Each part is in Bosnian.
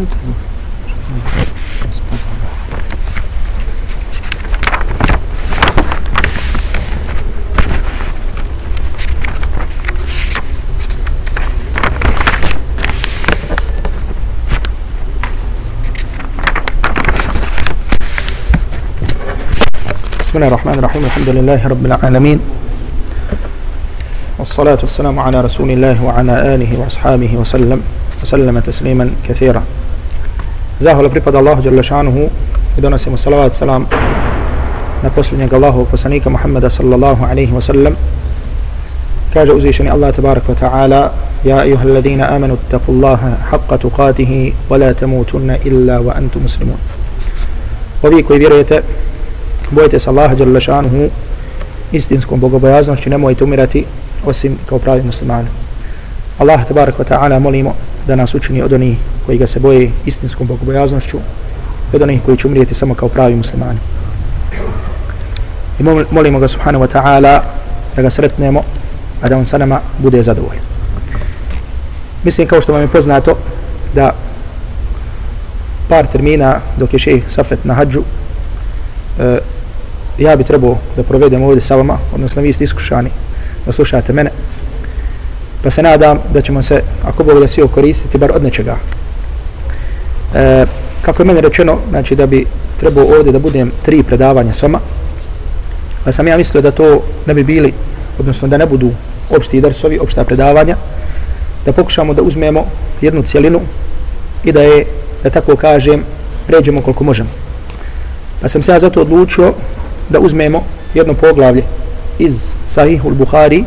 بسم الله الرحمن الرحيم. الحمد لله رب العالمين. والصلاة والسلام على رسول الله وعلى آله وأصحابه وسلم وسلم تسليما كثيرا. Zahvala pripada Allahu Đerlešanuhu i donosimo salavat salam na posljednjeg Allahovog poslanika Muhammeda sallallahu alaihi wa sallam. Kaže uzvišeni Allah tabarak wa ta'ala Ja ayuha alladhina amanu taqullaha haqqa tuqatih wa la tamutunna illa wa antum muslimun. Ovi koji vjerujete, bojite se Allaha dželle šanuhu istinskom bogobojaznošću nemojte umirati osim kao pravi muslimani. Allah tebarak ve taala molimo da nas učini od onih koji ga se boje istinskom bogobojaznošću i od onih koji će umrijeti samo kao pravi muslimani i molimo ga subhanahu wa ta'ala da ga sretnemo a da on sa nama bude zadovoljan mislim kao što vam je poznato da par termina dok je šejh Safet na hađu e, ja bi trebao da provedem ovdje sa vama, odnosno vi ste iskušani da slušate mene, pa se nadam da ćemo se, ako Bog da svi okoristiti bar od nečega. E, kako je meni rečeno, znači da bi trebao ovdje da budem tri predavanja s vama, pa sam ja mislio da to ne bi bili, odnosno da ne budu opšti darsovi, opšta predavanja, da pokušamo da uzmemo jednu cijelinu i da je, da tako kažem, pređemo koliko možemo. Pa sam se ja zato odlučio da uzmemo jedno poglavlje iz Sahihul Buhari,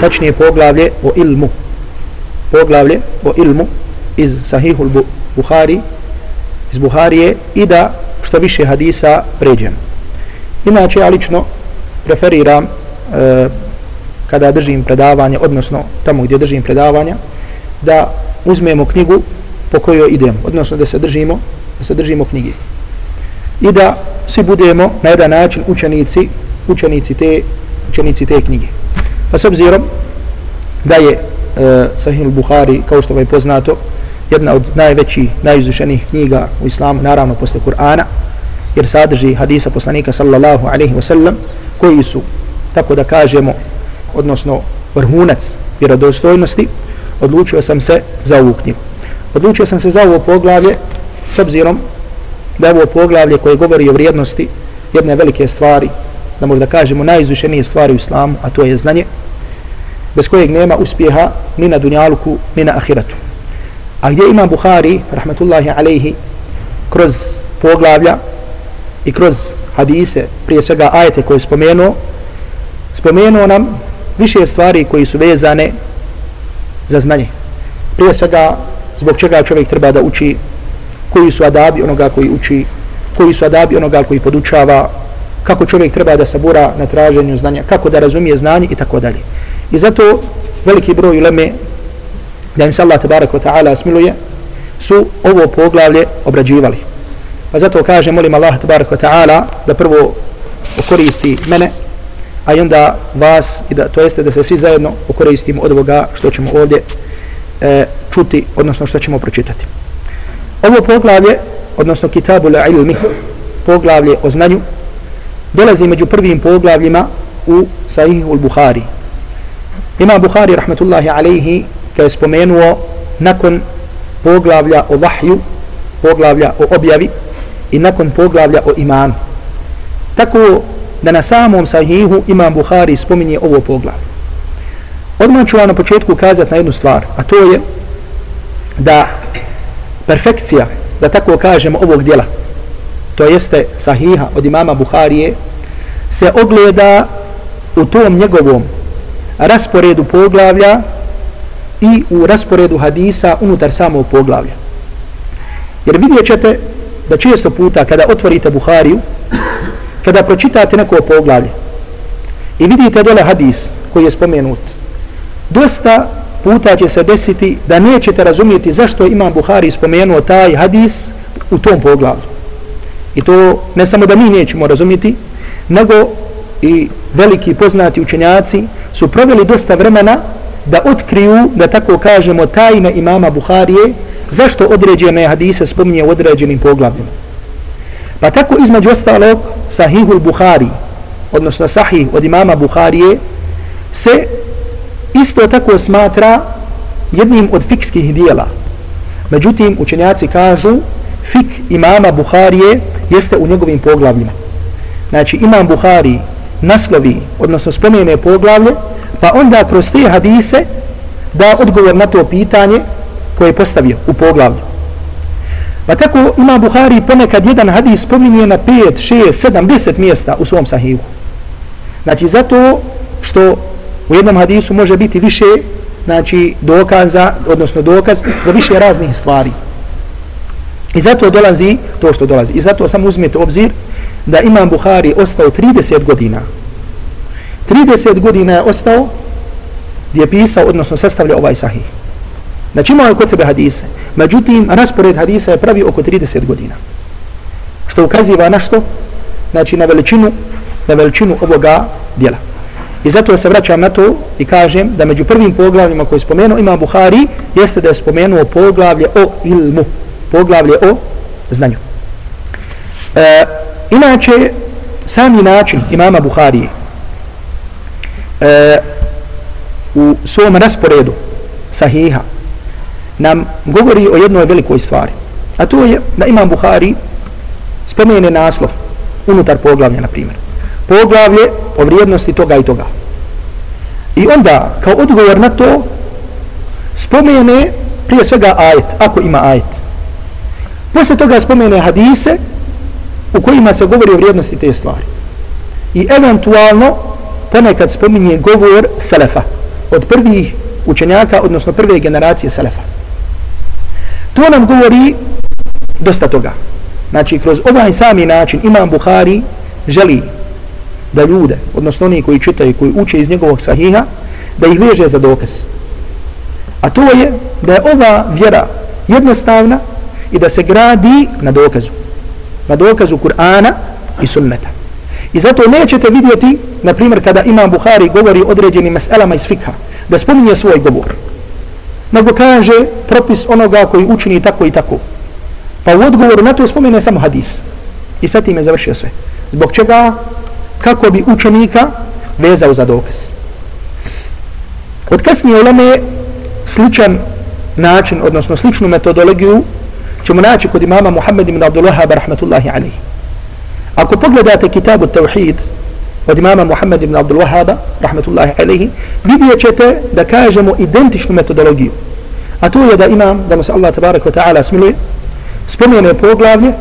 tačnije poglavlje o ilmu. Poglavlje o ilmu iz Sahihul Buhari, Buhari, iz Buharije i da što više hadisa pređemo. Inače, ja lično preferiram e, kada držim predavanje, odnosno tamo gdje držim predavanja, da uzmemo knjigu po kojoj idemo, odnosno da se držimo, da se držimo knjige i da svi budemo na jedan način učenici učenici te učenici te knjige. Pa s obzirom da je e, Sahih al-Bukhari, kao što vam je poznato, jedna od najvećih, najizušenijih knjiga u islamu, naravno posle Kur'ana, jer sadrži hadisa poslanika sallallahu alaihi wasallam, koji su, tako da kažemo, odnosno vrhunac vjerodostojnosti, odlučio sam se za ovu knjigu. Odlučio sam se za ovo poglavlje s obzirom da je ovo poglavlje koje govori o vrijednosti jedne velike stvari, da možda kažemo najizvišenije stvari u islamu, a to je znanje, bez kojeg nema uspjeha ni na dunjaluku, ni na ahiratu. A gdje ima Buhari, rahmatullahi alaihi, kroz poglavlja i kroz hadise, prije svega ajete koje je spomenuo, spomenuo nam više stvari koji su vezane za znanje. Prije svega, zbog čega čovjek treba da uči koji su adabi onoga koji uči, koji su adabi onoga koji podučava, kako čovjek treba da sabura na traženju znanja, kako da razumije znanje i tako dalje. I zato veliki broj uleme, da im se Allah tabarak wa ta'ala smiluje, su ovo poglavlje obrađivali. Pa zato kaže, molim Allah tabarak wa ta'ala da prvo okoristi mene, a onda vas, i da, to jeste da se svi zajedno okoristimo od ovoga što ćemo ovdje e, čuti, odnosno što ćemo pročitati. Ovo poglavlje, odnosno Kitabul ilmi, poglavlje o znanju, dolazi među prvim poglavljima u Sahihul Buhari. Ima Buhari, rahmetullahi alaihi, kada je spomenuo nakon poglavlja o vahju, poglavlja o objavi i nakon poglavlja o imanu. Tako da na samom sahihu Imam Buhari spominje ovo poglavlje. Odmah ću vam na početku kazati na jednu stvar, a to je da perfekcija, da tako kažemo, ovog dijela, to jeste sahiha od imama Buharije, se ogleda u tom njegovom rasporedu poglavlja i u rasporedu hadisa unutar samog poglavlja. Jer vidjet ćete da često puta kada otvorite Buhariju, kada pročitate neko poglavlje i vidite dole hadis koji je spomenut, dosta puta će se desiti da nećete razumijeti zašto imam Buhari spomenuo taj hadis u tom poglavlju. I to ne samo da mi nećemo razumjeti, nego i veliki poznati učenjaci su proveli dosta vremena da otkriju, da tako kažemo, tajne imama Buharije zašto određene hadise spominje u određenim poglavljima. Pa tako između ostalog sahihul Buhari, odnosno sahih od imama Buharije, se isto tako smatra jednim od fikskih dijela. Međutim, učenjaci kažu fik imama Buharije jeste u njegovim poglavljima. Znači, imam Buhari naslovi, odnosno spomene poglavlje, pa onda kroz te hadise da odgovor na to pitanje koje je postavio u poglavlju. Pa tako ima Buhari ponekad jedan hadis spominje na 5, 6, 7, 10 mjesta u svom sahihu. Znači zato što u jednom hadisu može biti više znači dokaza, odnosno dokaz za više raznih stvari. I zato dolazi to što dolazi. I zato samo uzmete obzir da Imam Buhari ostao 30 godina. 30 godina je ostao gdje je pisao, odnosno sastavlja ovaj sahih. Znači imao je kod sebe hadise. Međutim, raspored hadisa je pravi oko 30 godina. Što ukaziva na što? Znači na veličinu, na veličinu ovoga dijela. I zato se vraćam na to i kažem da među prvim poglavljima koje je spomenuo ima Buhari jeste da je spomenuo poglavlje o ilmu. Poglavlje o znanju. E, inače, sami način imama Buharije e, u svom rasporedu sahiha nam govori o jednoj velikoj stvari. A to je da imam Buhari spomene naslov unutar poglavlja, na primjer. Poglavlje o vrijednosti toga i toga. I onda, kao odgovor na to, spomene prije svega ajet, ako ima ajet. Posle toga spomene hadise u kojima se govori o vrijednosti te stvari. I eventualno ponekad spominje govor Selefa od prvih učenjaka, odnosno prve generacije Selefa. To nam govori dosta toga. Znači, kroz ovaj sami način Imam Buhari želi da ljude, odnosno oni koji čitaju, koji uče iz njegovog sahiha, da ih veže za dokaz. A to je da je ova vjera jednostavna i da se gradi na dokazu. Na dokazu Kur'ana i sunneta. I zato nećete vidjeti, na primjer, kada Imam Buhari govori određenim meselama iz fikha, da spominje svoj govor nego kaže propis onoga koji učini tako i tako. Pa u odgovoru na to spomene samo hadis. I sad tim je završio sve. Zbog čega? Kako bi učenika vezao za dokaz. Od kasnije uleme sličan način, odnosno sličnu metodologiju ćemo naći kod imama Muhammed ibn Abdullah rahmatullahi alaihi. Ako pogledate kitabu Tauhid od imama Muhammed ibn Abdul Wahaba, rahmetullahi alaihi, vidjet ćete da kažemo identičnu metodologiju. A to je da imam, da mu se Allah tabarak wa ta'ala smiluje, spomene poglavlje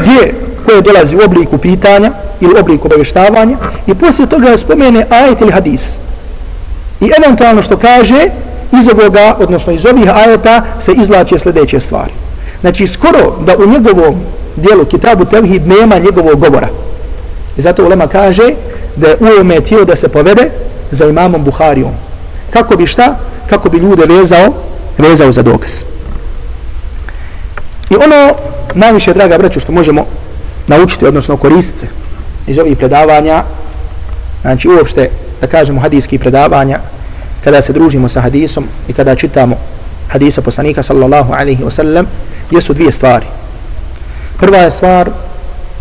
gdje koje dolazi u obliku pitanja ili obliku obavještavanja i poslije toga spomene ajet ili hadis. I eventualno što kaže, iz ovoga, odnosno iz ovih ajeta se izlače sljedeće stvari. Znači, skoro da u njegovom dijelu Kitabu Tevhid nema njegovog govora. I zato ulema kaže da je uome tijelo da se povede za imamom Buharijom. Kako bi šta? Kako bi ljude vezao, vezao za dokaz. I ono najviše, draga braću, što možemo naučiti, odnosno koristiti iz ovih predavanja, znači uopšte, da kažemo, hadijski predavanja, kada se družimo sa hadisom i kada čitamo hadisa poslanika sallallahu alaihi wa sallam, jesu dvije stvari. Prva je stvar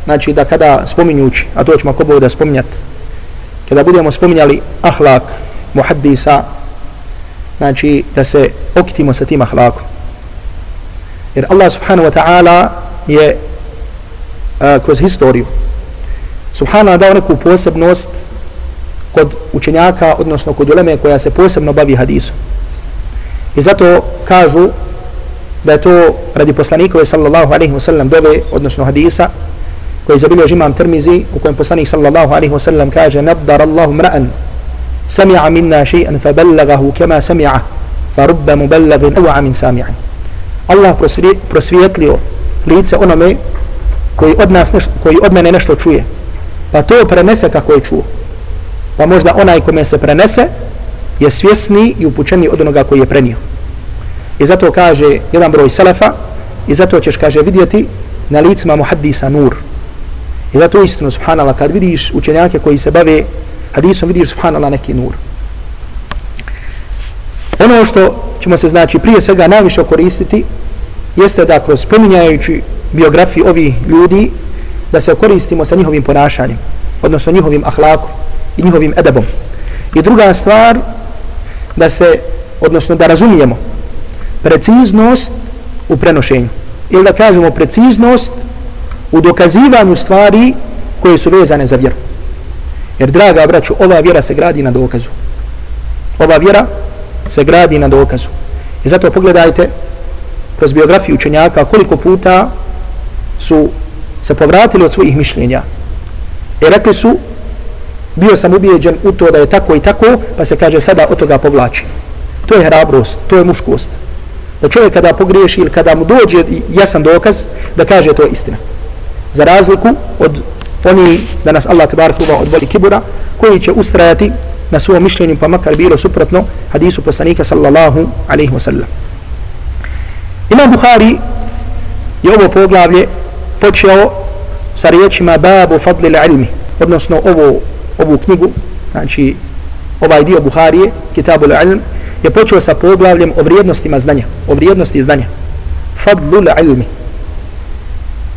znači da kada spominjući, a to ćemo ako bude da spominjati, kada budemo spominjali ahlak muhaddisa, znači da se okitimo sa tim ahlakom. Jer Allah subhanahu wa ta'ala je uh, kroz historiju subhanahu dao neku posebnost kod učenjaka, odnosno kod uleme koja se posebno bavi hadisom. I zato kažu da je to radi poslanikove sallallahu alaihi wa sallam dove, odnosno hadisa, koji zabilježi imam Tirmizi u kojem poslanik sallallahu alaihi wa sallam kaže nadar Allahu mra'an sami'a minna še'an fa ballagahu kema sami'a fa rubba muballagin uwa min sami'an Allah prosvijetlio lice onome koji od nas nešto, koji od mene nešto čuje pa to prenese kako je čuo. Pa možda onaj kome se prenese je svjesni i upućeni od onoga koji je prenio i zato kaže jedan broj selefa i zato ćeš kaže vidjeti na licima muhaddisa nur I zato je subhanallah, kad vidiš učenjake koji se bave hadisom, vidiš, subhanallah, neki nur. Ono ono što ćemo se znači prije svega najviše koristiti jeste da kroz spominjajući biografiju ovih ljudi da se koristimo sa njihovim ponašanjem odnosno njihovim ahlakom i njihovim edebom i druga stvar da se odnosno da razumijemo preciznost u prenošenju. Ili da kažemo preciznost u dokazivanju stvari koje su vezane za vjeru. Jer draga braću ova vjera se gradi na dokazu. Ova vjera se gradi na dokazu. I zato pogledajte kroz biografiju učenjaka koliko puta su se povratili od svojih mišljenja. I rekli su bio sam ubijeđen u to da je tako i tako pa se kaže sada od toga povlači. To je hrabrost, to je muškost da čovjek kada pogriješi ili kada mu dođe jasan dokaz da kaže to je istina. Za razliku od oni da nas Allah tebar huva od voli kibura koji će ustrajati na svom mišljenju pa makar bilo suprotno hadisu poslanika sallallahu alaihi wa sallam. Imam Bukhari je ovo poglavlje počeo sa riječima babu fadlil ilmi odnosno ovo, ovu knjigu znači ovaj dio Buharije kitabu ilm je počeo sa poglavljem o vrijednostima znanja o vrijednosti znanja. Fadlul ilmi.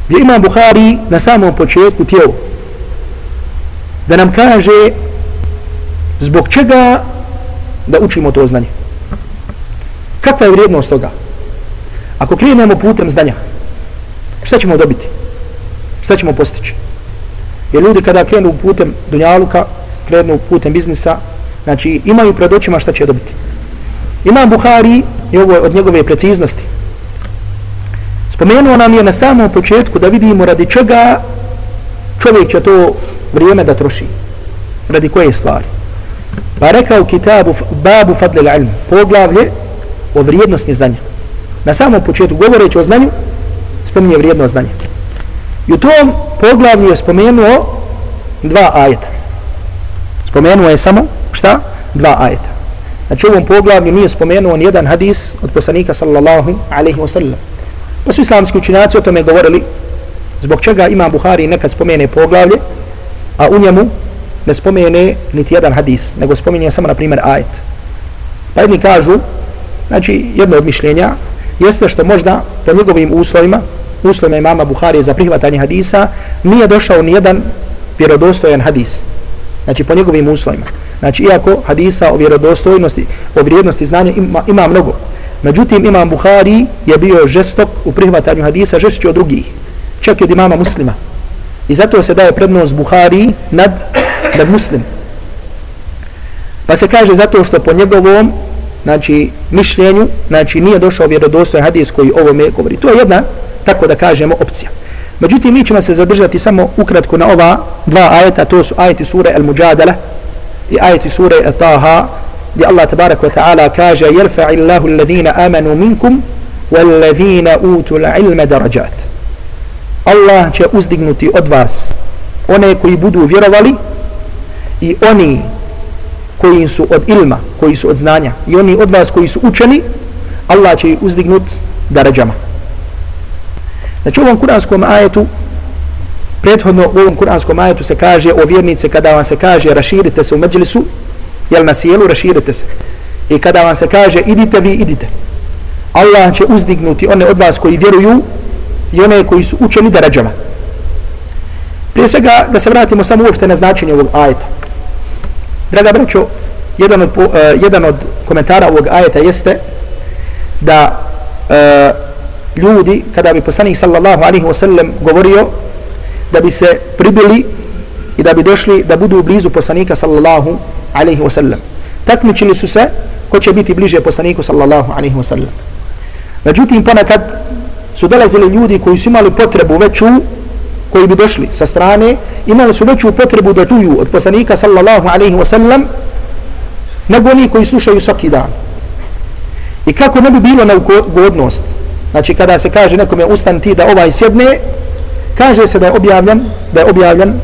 Gdje imam Bukhari na samom početku tijelo da nam kaže zbog čega da učimo to znanje. Kakva je vrijednost toga? Ako krenemo putem znanja šta ćemo dobiti? Šta ćemo postići? Jer ljudi kada krenu putem dunjaluka krenu putem biznisa znači imaju pred očima šta će dobiti imam Buhari i ovo od njegove preciznosti. Spomenuo nam je na samom početku da vidimo radi čega čovjek će to vrijeme da troši radi koje stvari. Pa rekao kitabu babu fadlil ilm poglavlje o vrijednosti znanja. Na samom početku govoreći o znanju spominje vrijedno znanje. i u tom poglavlju je spomenuo dva ajeta. Spomenuo je samo šta? dva ajeta znači u ovom poglavlju nije spomenuo ni jedan hadis od poslanika sallallahu alaihi wa sallam. Pa su islamski učinjaci o tome govorili zbog čega ima Buhari nekad spomene poglavlje a u njemu ne spomene niti jedan hadis nego spomene samo na primjer ajet. Pa jedni kažu znači jedno od mišljenja jeste što možda po njegovim uslovima uslovima imama Buhari za prihvatanje hadisa nije došao ni jedan vjerodostojan hadis. Znači po njegovim uslovima znači iako hadisa o vjerodostojnosti o vrijednosti znanja ima, ima mnogo. Međutim imam Buhari je bio žestok u prihvatanju hadisa žešći od drugih čak i od imama muslima. I zato se daje prednost Buhari nad, nad muslim. Pa se kaže zato što po njegovom znači mišljenju znači nije došao vjerodostojan hadis koji ovo me govori. To je jedna tako da kažemo opcija. Međutim mi ćemo se zadržati samo ukratko na ova dva ajeta to su ajeti sure Al-Mujadala i ajeti sure Taha gdje Allah tabarak wa ta'ala kaže jelfa illahu alladhina amanu minkum walladhina utul ilma darajat Allah će uzdignuti od vas one koji budu vjerovali i oni koji su od ilma, koji su od znanja i oni od vas koji su učeni Allah će uzdignut darađama znači u ovom kuranskom ajetu prethodno u ovom kuranskom ajetu se kaže o vjernice kada vam se kaže raširite se u međlisu jel na sjelu raširite se. I kada vam se kaže idite vi idite. Allah će uzdignuti one od vas koji vjeruju i one koji su učeni da rađama prije svega da se vratimo samo uopšte na značenje ovog ajeta. Draga braćo jedan od, uh, jedan od komentara ovog ajeta jeste da uh, ljudi kada bi poslanik sallallahu alaihi wa sallam govorio da bi se pribili i da bi došli da budu blizu poslanika sallallahu alaihi wasallam. Takmičili su se ko će biti bliže poslaniku sallallahu alaihi wasallam. Međutim ponekad su dolazili ljudi koji su imali potrebu veću koji bi došli sa strane imali su veću potrebu da čuju od poslanika sallallahu alaihi wasallam nego oni koji slušaju svaki dan. I kako ne bi bilo na ugodnost znači kada se kaže nekome ustan ti da ovaj sjedne kaže se da je objavljen da je objavljen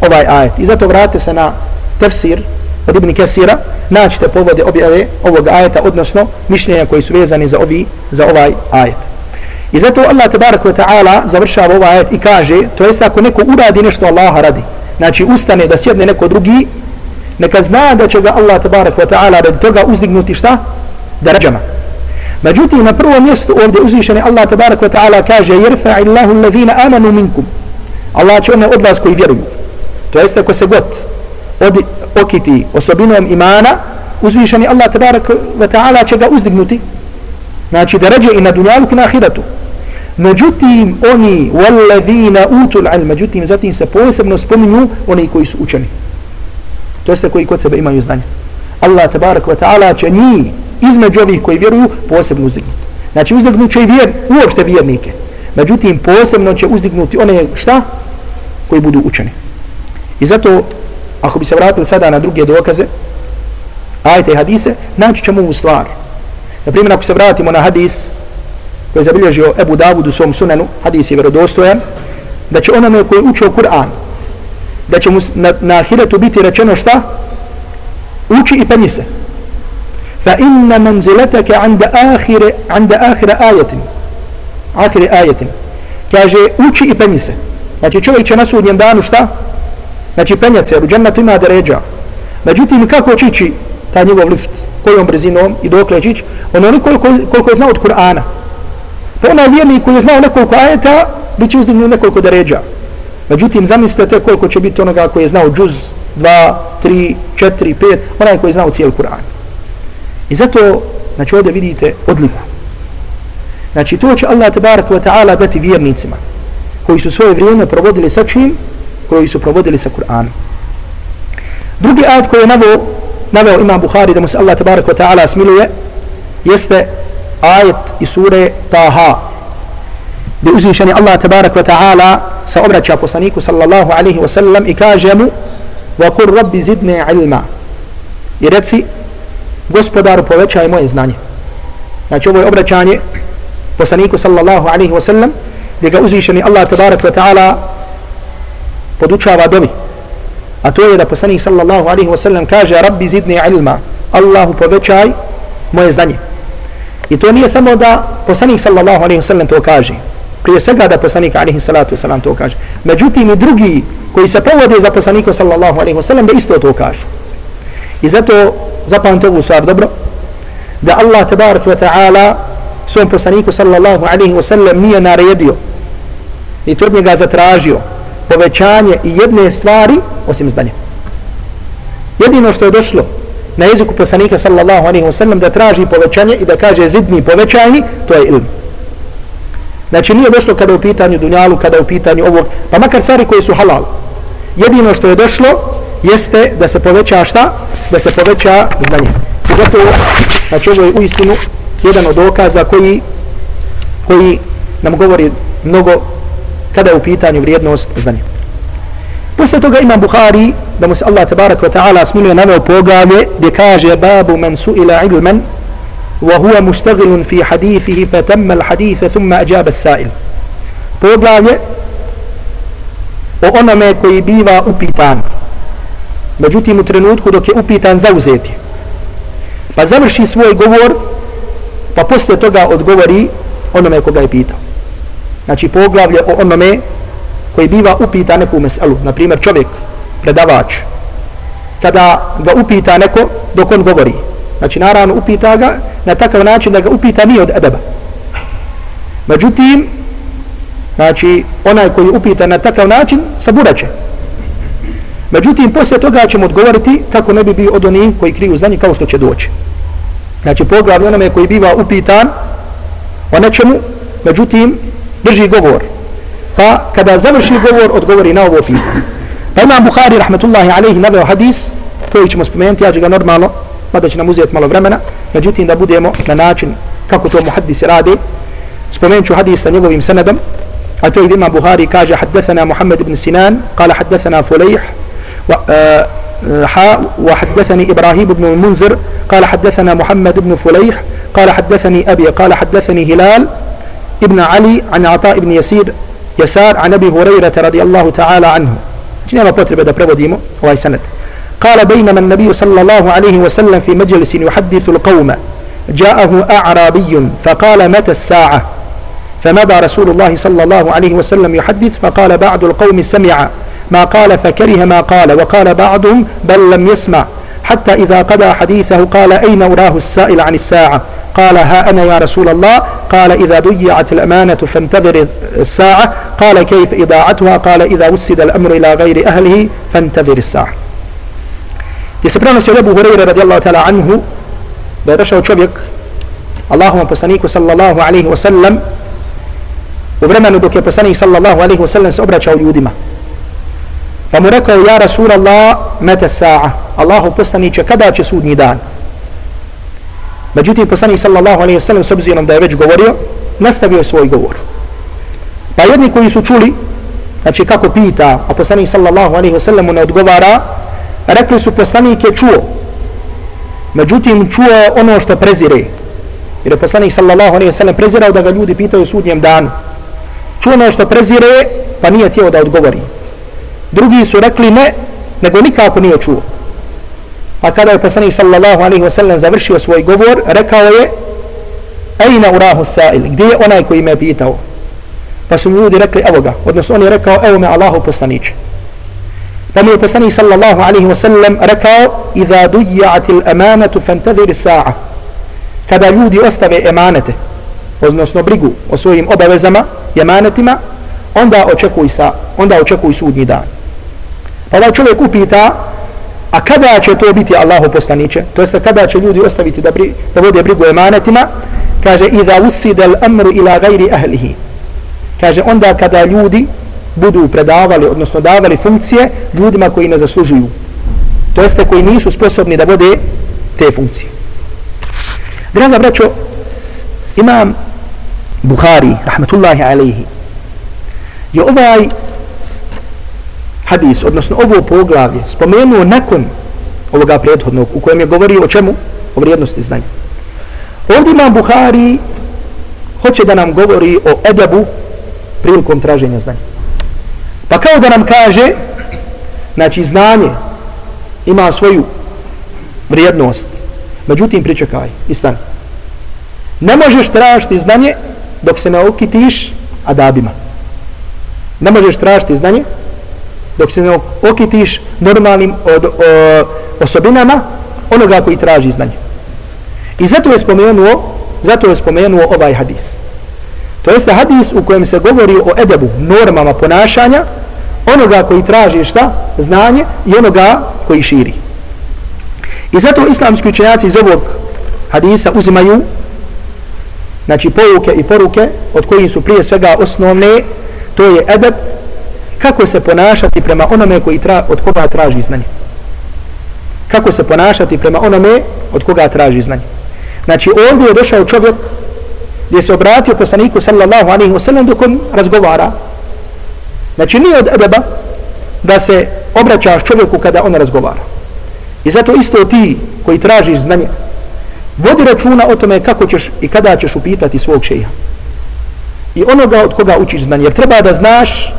ovaj ajet i zato vrate se na tefsir od Ibn Kesira naćite povode objave ovog ajeta odnosno mišljenja koji su vezani za, ovi, za ovaj ajet i zato Allah tabarak wa ta'ala završava ovaj ajet i kaže to jest ako neko uradi nešto Allaha radi znači ustane da sjedne neko drugi neka zna da će ga Allah tabarak wa ta'ala radi toga uzdignuti šta? darađama. Međutim, na prvom mjestu ovdje uzvišeni Allah tabarak wa ta'ala kaže يَرْفَعِ اللَّهُ الَّذِينَ آمَنُوا مِنْكُمْ Allah će one od vas koji vjeruju. To jeste ko se god od, okiti osobinom imana, uzvišeni Allah tabarak wa ta'ala će ga uzdignuti. Znači da ređe i na dunjalu i na ahiratu. Međutim, oni وَالَّذِينَ utul الْعِلْمَ Međutim, zatim se posebno spominju oni koji su učeni. To jeste koji kod sebe imaju znanje. Allah tabarak wa ta'ala će njih između ovih koji vjeruju posebno uzdignuti. Znači uzdignut će i vjer, uopšte vjernike. Međutim, posebno će uzdignuti one šta? Koji budu učeni. I zato, ako bi se vratili sada na druge dokaze, ajte hadise, naći ćemo ovu stvar. Na primjer, ako se vratimo na hadis koji je zabilježio Ebu Davud u svom sunenu, hadis je vjerodostojan, da će onome koji učio Kur'an, da će mu na, na hiretu biti rečeno šta? Uči i penji se. فإن منزلتك عند آخر عند آخر آية آخر آية ajetin. Kaže, uči i penji se. Znači čovjek će na sudnjem danu šta? Znači penjat se, jer u džennetu ima deređa. Međutim, kako će ići taj njegov lift? Kojom brzinom i dokle će ići? Ono koliko, koliko je znao od Kur'ana. Pa onaj vjernik koji je znao nekoliko ajeta, bit će uzdignu nekoliko deređa. Međutim, zamislite koliko će biti onoga koji je znao džuz 2, 3, 4, 5, onaj koji je znao cijeli Kur'an. I zato, znači ovdje vidite odliku. Znači to će Allah tabarak wa ta'ala dati vjernicima koji su svoje vrijeme provodili sa čim? Koji su provodili sa Kur'anom. Drugi ad koji je naveo, naveo Imam Bukhari da mu se Allah tabarak wa ta'ala smiluje jeste ajet iz sure Taha gdje uzvišeni Allah tabarak wa ta'ala sa obraća poslaniku sallallahu alaihi wa sallam i kaže mu wa رَبِّ rabbi عِلْمًا ilma i reci gospodaru povećaj moje znanje znači ovo je obraćanje poslaniku sallallahu alaihi wa sallam gdje ga uzvišeni Allah tabarak wa ta'ala podučava dovi a to je da poslanik sallallahu alaihi wa sallam kaže rabbi zidni ilma Allahu povećaj moje znanje I to nije samo da poslanik sallallahu alaihi wasallam to kaže. Prije svega da poslanik alaihi salatu wa sallam to kaže. Međutim i drugi koji se povode za poslanika sallallahu alaihi wasallam da isto to kažu. I zato zapamte ovu stvar dobro da Allah tabarak wa ta'ala svom poslaniku sallallahu alaihi wasallam nije naredio i to od njega zatražio povećanje i jedne stvari osim znanja. Jedino što je došlo na jeziku poslanika sallallahu alaihi wa sallam da traži povećanje i da kaže zidni povećajni, to je ilm. Znači nije došlo kada u pitanju dunjalu, kada u pitanju ovog, pa makar stvari koji su halal. Jedino što je došlo jeste da se poveća šta? Da se poveća znanje. I zato, znači ovo je u istinu jedan od dokaza koji, koji nam govori mnogo kada je u pitanju vrijednost znanja. Posle toga ima Buhari, da mu se Allah tabarak wa ta'ala smiluje naveo poglavlje, gdje kaže babu men su ila ilmen, wa huwa muštagilun fi hadifihi, fa tamma al hadife, thumma ajaba sa'il. Poglavlje o onome koji biva upitan. Međutim, u trenutku dok je upitan zauzeti. Pa završi svoj govor, pa posle toga odgovori onome koga je pitao. Znači, poglavlje o onome koji biva upita neku meselu, na primjer čovjek, predavač, kada ga upita neko dok on govori. Znači, naravno, upita ga na takav način da ga upita nije od edeba. Međutim, znači, onaj koji upita na takav način, saburaće. Međutim, poslije toga ćemo odgovoriti kako ne bi bio od onih koji kriju znanje kao što će doći. Znači, poglavlje onome koji biva upitan o nečemu, međutim, drži govor. Pa kada završi govor odgovori na ovo pitanje. Pa imam Bukhari rahmetullahi alaihi naveo hadis koji ćemo spomenuti ja ću ga normalno mada će nam uzeti malo vremena. Međutim da budemo na način kako to muhaddisi radi spomenut ću hadis sa njegovim senedom a to je imam Bukhari kaže haddathana Muhammed ibn Sinan kala فليح, Fulejh وحدثني إبراهيم بن المنذر قال حدثنا محمد بن فليح قال حدثني أبي قال حدثني هلال ابن علي عن عطاء بن يسير يسار عن أبي هريرة رضي الله تعالى عنه. قال بينما النبي صلى الله عليه وسلم في مجلس يحدث القوم جاءه أعرابي فقال متى الساعة؟ فمضى رسول الله صلى الله عليه وسلم يحدث فقال بعض القوم سمع. ما قال فكره ما قال وقال بعضهم بل لم يسمع. حتى إذا قضى حديثه قال أين أراه السائل عن الساعة؟ قال ها أنا يا رسول الله؟ قال إذا ضيعت الأمانة فانتظر الساعة. قال كيف إضاعتها؟ قال إذا وسد الأمر إلى غير أهله فانتظر الساعة. Gdje se prenosi od Ebu Hureyre radijallahu ta'ala anhu da je došao čovjek Allahuma poslaniku sallallahu alaihi wa sallam u vremenu dok je poslanik sallallahu alaihi se obraćao ljudima. Pa mu rekao ja Rasul Allah mete sa'a. Allahu poslaniće kada će sudnji dan? Međutim poslanik sallallahu alaihi sallam s obzirom da je već govorio nastavio svoj govor. Pa jedni koji su čuli znači kako pita a poslanik sallallahu alaihi sallam mu ne odgovara rekli su poslanik je čuo. Međutim čuo ono što prezire. Jer je poslanik sallallahu alaihi sallam prezirao da ga ljudi pitaju sudnjem danu. Čuo ono što prezire pa nije tijelo da odgovori drugi su rekli ne nego nikako nije čuo. A kada je poslanik sallallahu alaihi wa sallam završio svoj govor rekao je ejna urahu sa'il? Gdje je onaj koji me pitao? Pa su ljudi rekli evo ga. Odnosno on je rekao evo me Allahu poslaniće. Pa mi je poslanik sallallahu alaihi wa sallam rekao Iza dujja'ati l'amanatu fantazir sa'a. Kada ljudi ostave emanete odnosno brigu o svojim obavezama emanetima onda očekuj sa onda očekuj sudnji dan ovaj čovjek upita a kada će to biti Allahu poslaniće to jest kada će ljudi ostaviti da, bri, da vode brigu emanetima kaže iza usida l'amru ila gajri ahlihi kaže onda kada ljudi budu predavali, odnosno davali funkcije ljudima koji ne zaslužuju. To jeste koji nisu sposobni da vode te funkcije. Draga braćo, imam Buhari, rahmatullahi alaihi, je ovaj hadis, odnosno ovo poglavlje, spomenuo nakon ovoga prethodnog, u kojem je govorio o čemu? O vrijednosti znanja. Ovdje imam Buhari, hoće da nam govori o edabu prilikom traženja znanja. Pa kao da nam kaže, znači znanje ima svoju vrijednost. Međutim, pričekaj i stani. Ne možeš tražiti znanje dok se ne okitiš adabima. Ne možeš tražiti znanje dok se ne okitiš normalnim od, o, osobinama onoga koji traži znanje. I zato je spomenuo, zato je spomenuo ovaj hadis. To jeste hadis u kojem se govori o edebu, normama ponašanja, onoga koji traži šta? Znanje i onoga koji širi. I zato islamski učenjaci iz ovog hadisa uzimaju znači pouke i poruke od kojih su prije svega osnovne, to je edeb, kako se ponašati prema onome koji tra, od koga traži znanje. Kako se ponašati prema onome od koga traži znanje. Znači ovdje je došao čovjek gdje se obratio poslaniku sallallahu alaihi wa sallam dok on razgovara. Znači nije od edeba da se obraćaš čovjeku kada on razgovara. I zato isto ti koji tražiš znanje, vodi računa o tome kako ćeš i kada ćeš upitati svog šeha. I onoga od koga učiš znanje. Jer treba da znaš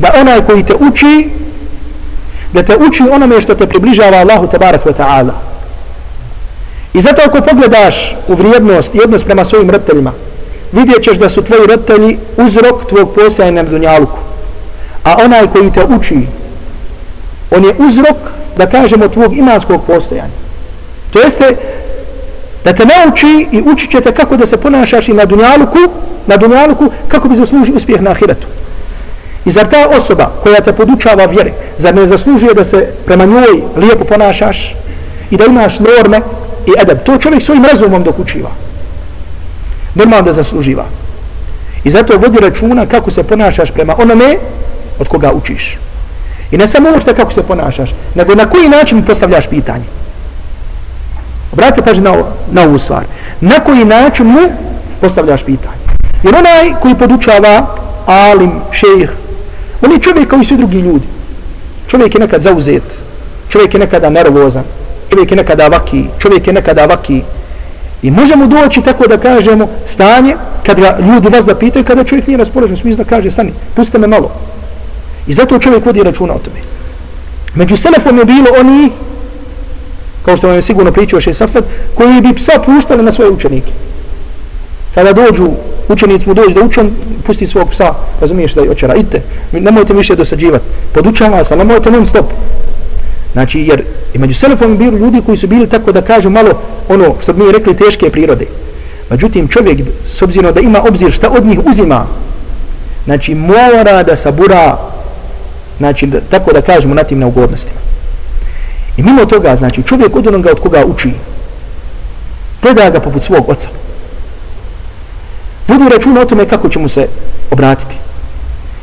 da onaj koji te uči, da te uči onome što te približava Allahu tabarak wa ta'ala. I zato ako pogledaš u vrijednost i odnos prema svojim roditeljima, vidjet ćeš da su tvoji roditelji uzrok tvog posajanja na dunjaluku. A onaj koji te uči, on je uzrok, da kažemo, tvog imanskog postojanja. To jeste, da te nauči i učit će te kako da se ponašaš i na dunjaluku, na dunjaluku, kako bi zaslužio uspjeh na ahiretu. I zar ta osoba koja te podučava vjere, zar ne zaslužuje da se prema njoj lijepo ponašaš i da imaš norme i edab. To čovjek svojim razumom dokučiva. Normalno da zasluživa. I zato vodi računa kako se ponašaš prema onome od koga učiš. I ne samo ušte kako se ponašaš, nego na koji način postavljaš pitanje. Obratite pažnje na, na ovu stvar. Na koji način mu postavljaš pitanje. Jer onaj koji podučava alim, šejh, on je čovjek kao i svi drugi ljudi. Čovjek je nekad zauzet, čovjek je nekada nervozan, čovjek je nekada vaki, čovjek je nekada vaki. I možemo doći tako da kažemo stanje, kad ga ljudi vas zapitaju, kada čovjek nije raspoložen, smisla da kaže, stani, pustite me malo. I zato čovjek vodi računa o tome. Među selefom je bilo oni, kao što vam je sigurno pričao Šesafet, koji bi psa puštali na svoje učenike. Kada dođu, učenic mu dođe da učen, pusti svog psa, razumiješ da je očera, idite, nemojte više dosađivati, podučavam se, nemojte non stop. Znači, jer i među selefom bili ljudi koji su bili tako da kažu malo ono što bi mi rekli teške prirode. Međutim, čovjek, s obzirom da ima obzir šta od njih uzima, znači mora da sabura, znači da, tako da kažemo na tim neugodnostima. I mimo toga, znači čovjek od onoga od koga uči, gleda ga poput svog oca. Vodi računa o tome kako će mu se obratiti.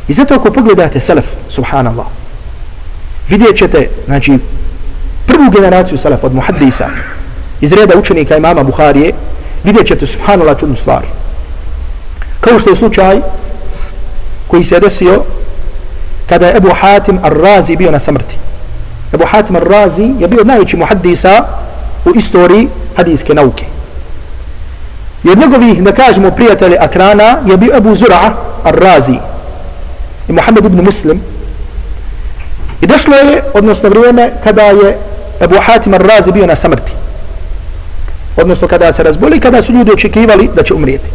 I zato ako pogledate Salaf, subhanallah, vidjet ćete, znači, prvu generaciju Salaf od muhaddisa, iz reda učenika imama Buharije, vidjet ćete, subhanallah, čudnu stvar. Kao što je slučaj koji se desio kada je Ebu Hatim Ar-Razi bio na samrti. Ebu Hatim Ar-Razi je bio najveći muhaddisa u istoriji hadijske nauke. I od njegovih, da kažemo, prijatelji Akrana je bio Ebu Zura Ar-Razi i Muhammed ibn Muslim. I došlo je, odnosno vrijeme, kada je Ebu Hatim Ar-Razi bio na samrti. Odnosno kada se razboli, kada su ljudi očekivali da će umrijeti.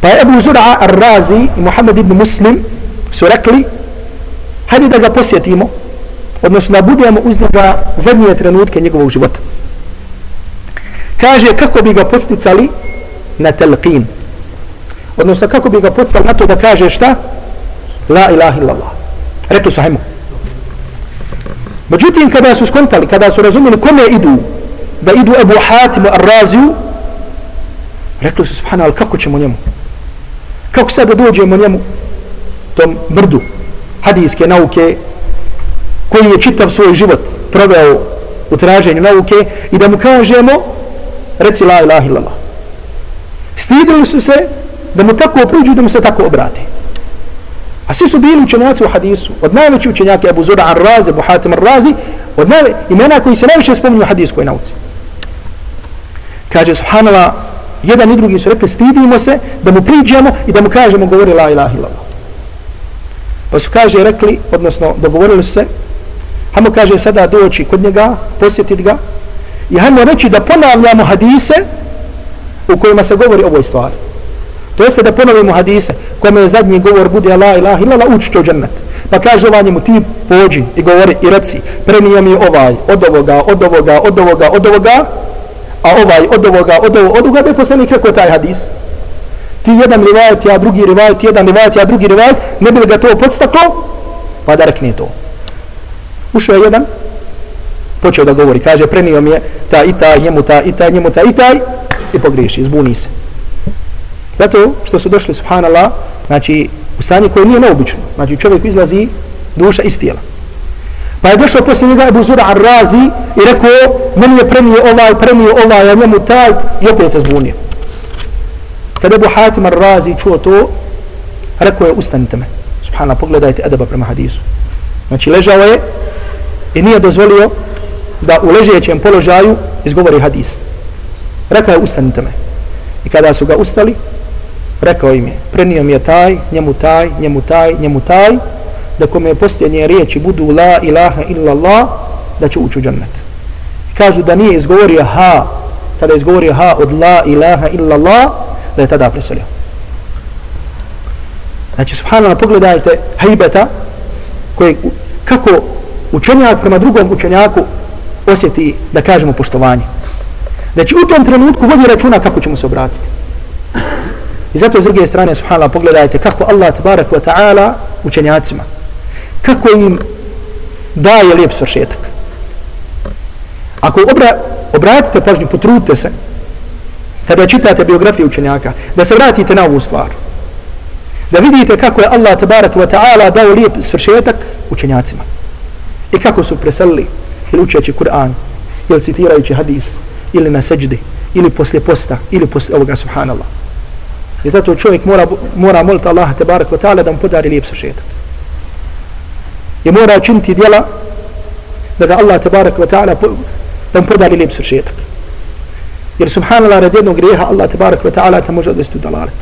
Pa je Ebu Zura Ar-Razi i Muhammed ibn Muslim su rekli, hajde da ga posjetimo, odnosno da budemo uz njega zadnje trenutke njegovog života. Kaže kako bi ga posticali na telqin. Odnosno kako bi ga posticali na to da kaže šta? La ilaha illallah. Rekli su hajmo. Međutim, kada su skontali, kada su razumili kome idu, da idu Ebu Hatimu Ar-Raziju, rekli su, subhanallah, kako ćemo njemu? Kako sad da dođemo njemu, tom mrdu hadijske nauke, koji je čitav svoj život proveo u traženju nauke i da mu kažemo reci la ilaha illallah. Stidili su se da mu tako priđu da mu se tako obrate. A svi su bili učenjaci u hadisu. Od najveći učenjaka Abu Zura Ar-Razi Abu Hatim Ar-Razi od najve, imena koji se najviše spominju u hadiskoj nauci. Kaže subhanallah jedan i drugi su rekli stidimo se da mu priđemo i da mu kažemo govori la ilaha illallah. Pa su kaže rekli odnosno dogovorili su se hamo, kaže sada doći kod njega, posjetiti ga i hajmo reći da ponavljamo hadise u kojima se govori ovoj stvari. To jeste da ponovimo hadise kome je zadnji govor bude Allah ilah ilala uči u džennet. Pa kaže ovaj njemu ti pođi i govori i reci premio mi ovaj od ovoga, od ovoga, od ovoga, od ovoga a ovaj od ovoga, od ovoga, od ovoga da je poslanik rekao taj hadis. Ti jedan rivajet, ja drugi rivajet, jedan rivajet, ja drugi rivajet, ne bi ga to podstaklo, pa da rekne to. Ušao je jedan, počeo da govori, kaže, prenio mi je ta i ta, njemu ta i ta, njemu ta i taj, i pogriješi, zbuni se. Zato što su došli, subhanallah, znači, u stanje koje nije neobično, znači čovjek izlazi duša iz tijela. Pa je došao poslije njega Ebu Zura Ar-Razi i rekao, meni je premio ovaj, premio ovaj, a njemu taj, i opet se zbunio. Kada Ebu Hatim Ar-Razi čuo to, rekao je, ustanite me. Subhanallah, pogledajte edaba prema hadisu. Znači, ležao je i nije dozvolio da u ležećem položaju izgovori hadis. Rekao je, ustanite me. I kada su ga ustali, rekao im je, prenio mi je taj, njemu taj, njemu taj, njemu taj, da kome je posljednje riječi budu la ilaha illa Allah, da će ući u džennet. I kažu da nije izgovorio ha, kada je izgovorio ha od la ilaha illa Allah, da je tada preselio. Znači, subhanallah, pogledajte hajbeta, koji, kako učenjak prema drugom učenjaku osjeti, da kažemo, poštovanje. Znači u tom trenutku vodi računa kako ćemo se obratiti. I zato s druge strane, subhanallah, pogledajte kako Allah, tabarak wa ta'ala, učenjacima, kako im daje lijep svršetak. Ako obra, obratite pažnju, potrudite se, kada čitate biografije učenjaka, da se vratite na ovu stvar. Da vidite kako je Allah, tabarak wa ta'ala, dao lijep svršetak učenjacima i kako su preselili ili učeći Kur'an ili citirajući hadis ili na seđdi ili poslije posta ili poslije ovoga subhanallah. I zato čovjek mora, mora moliti Allah tabarak wa ta'ala da mu podari lijep sašetak i mora činiti djela da ga Allah tabarak wa ta'ala da mu podari lijep sašetak jer subhanallah rad jednog grijeha Allah tabarak wa ta'ala te može odvesti u dalalet.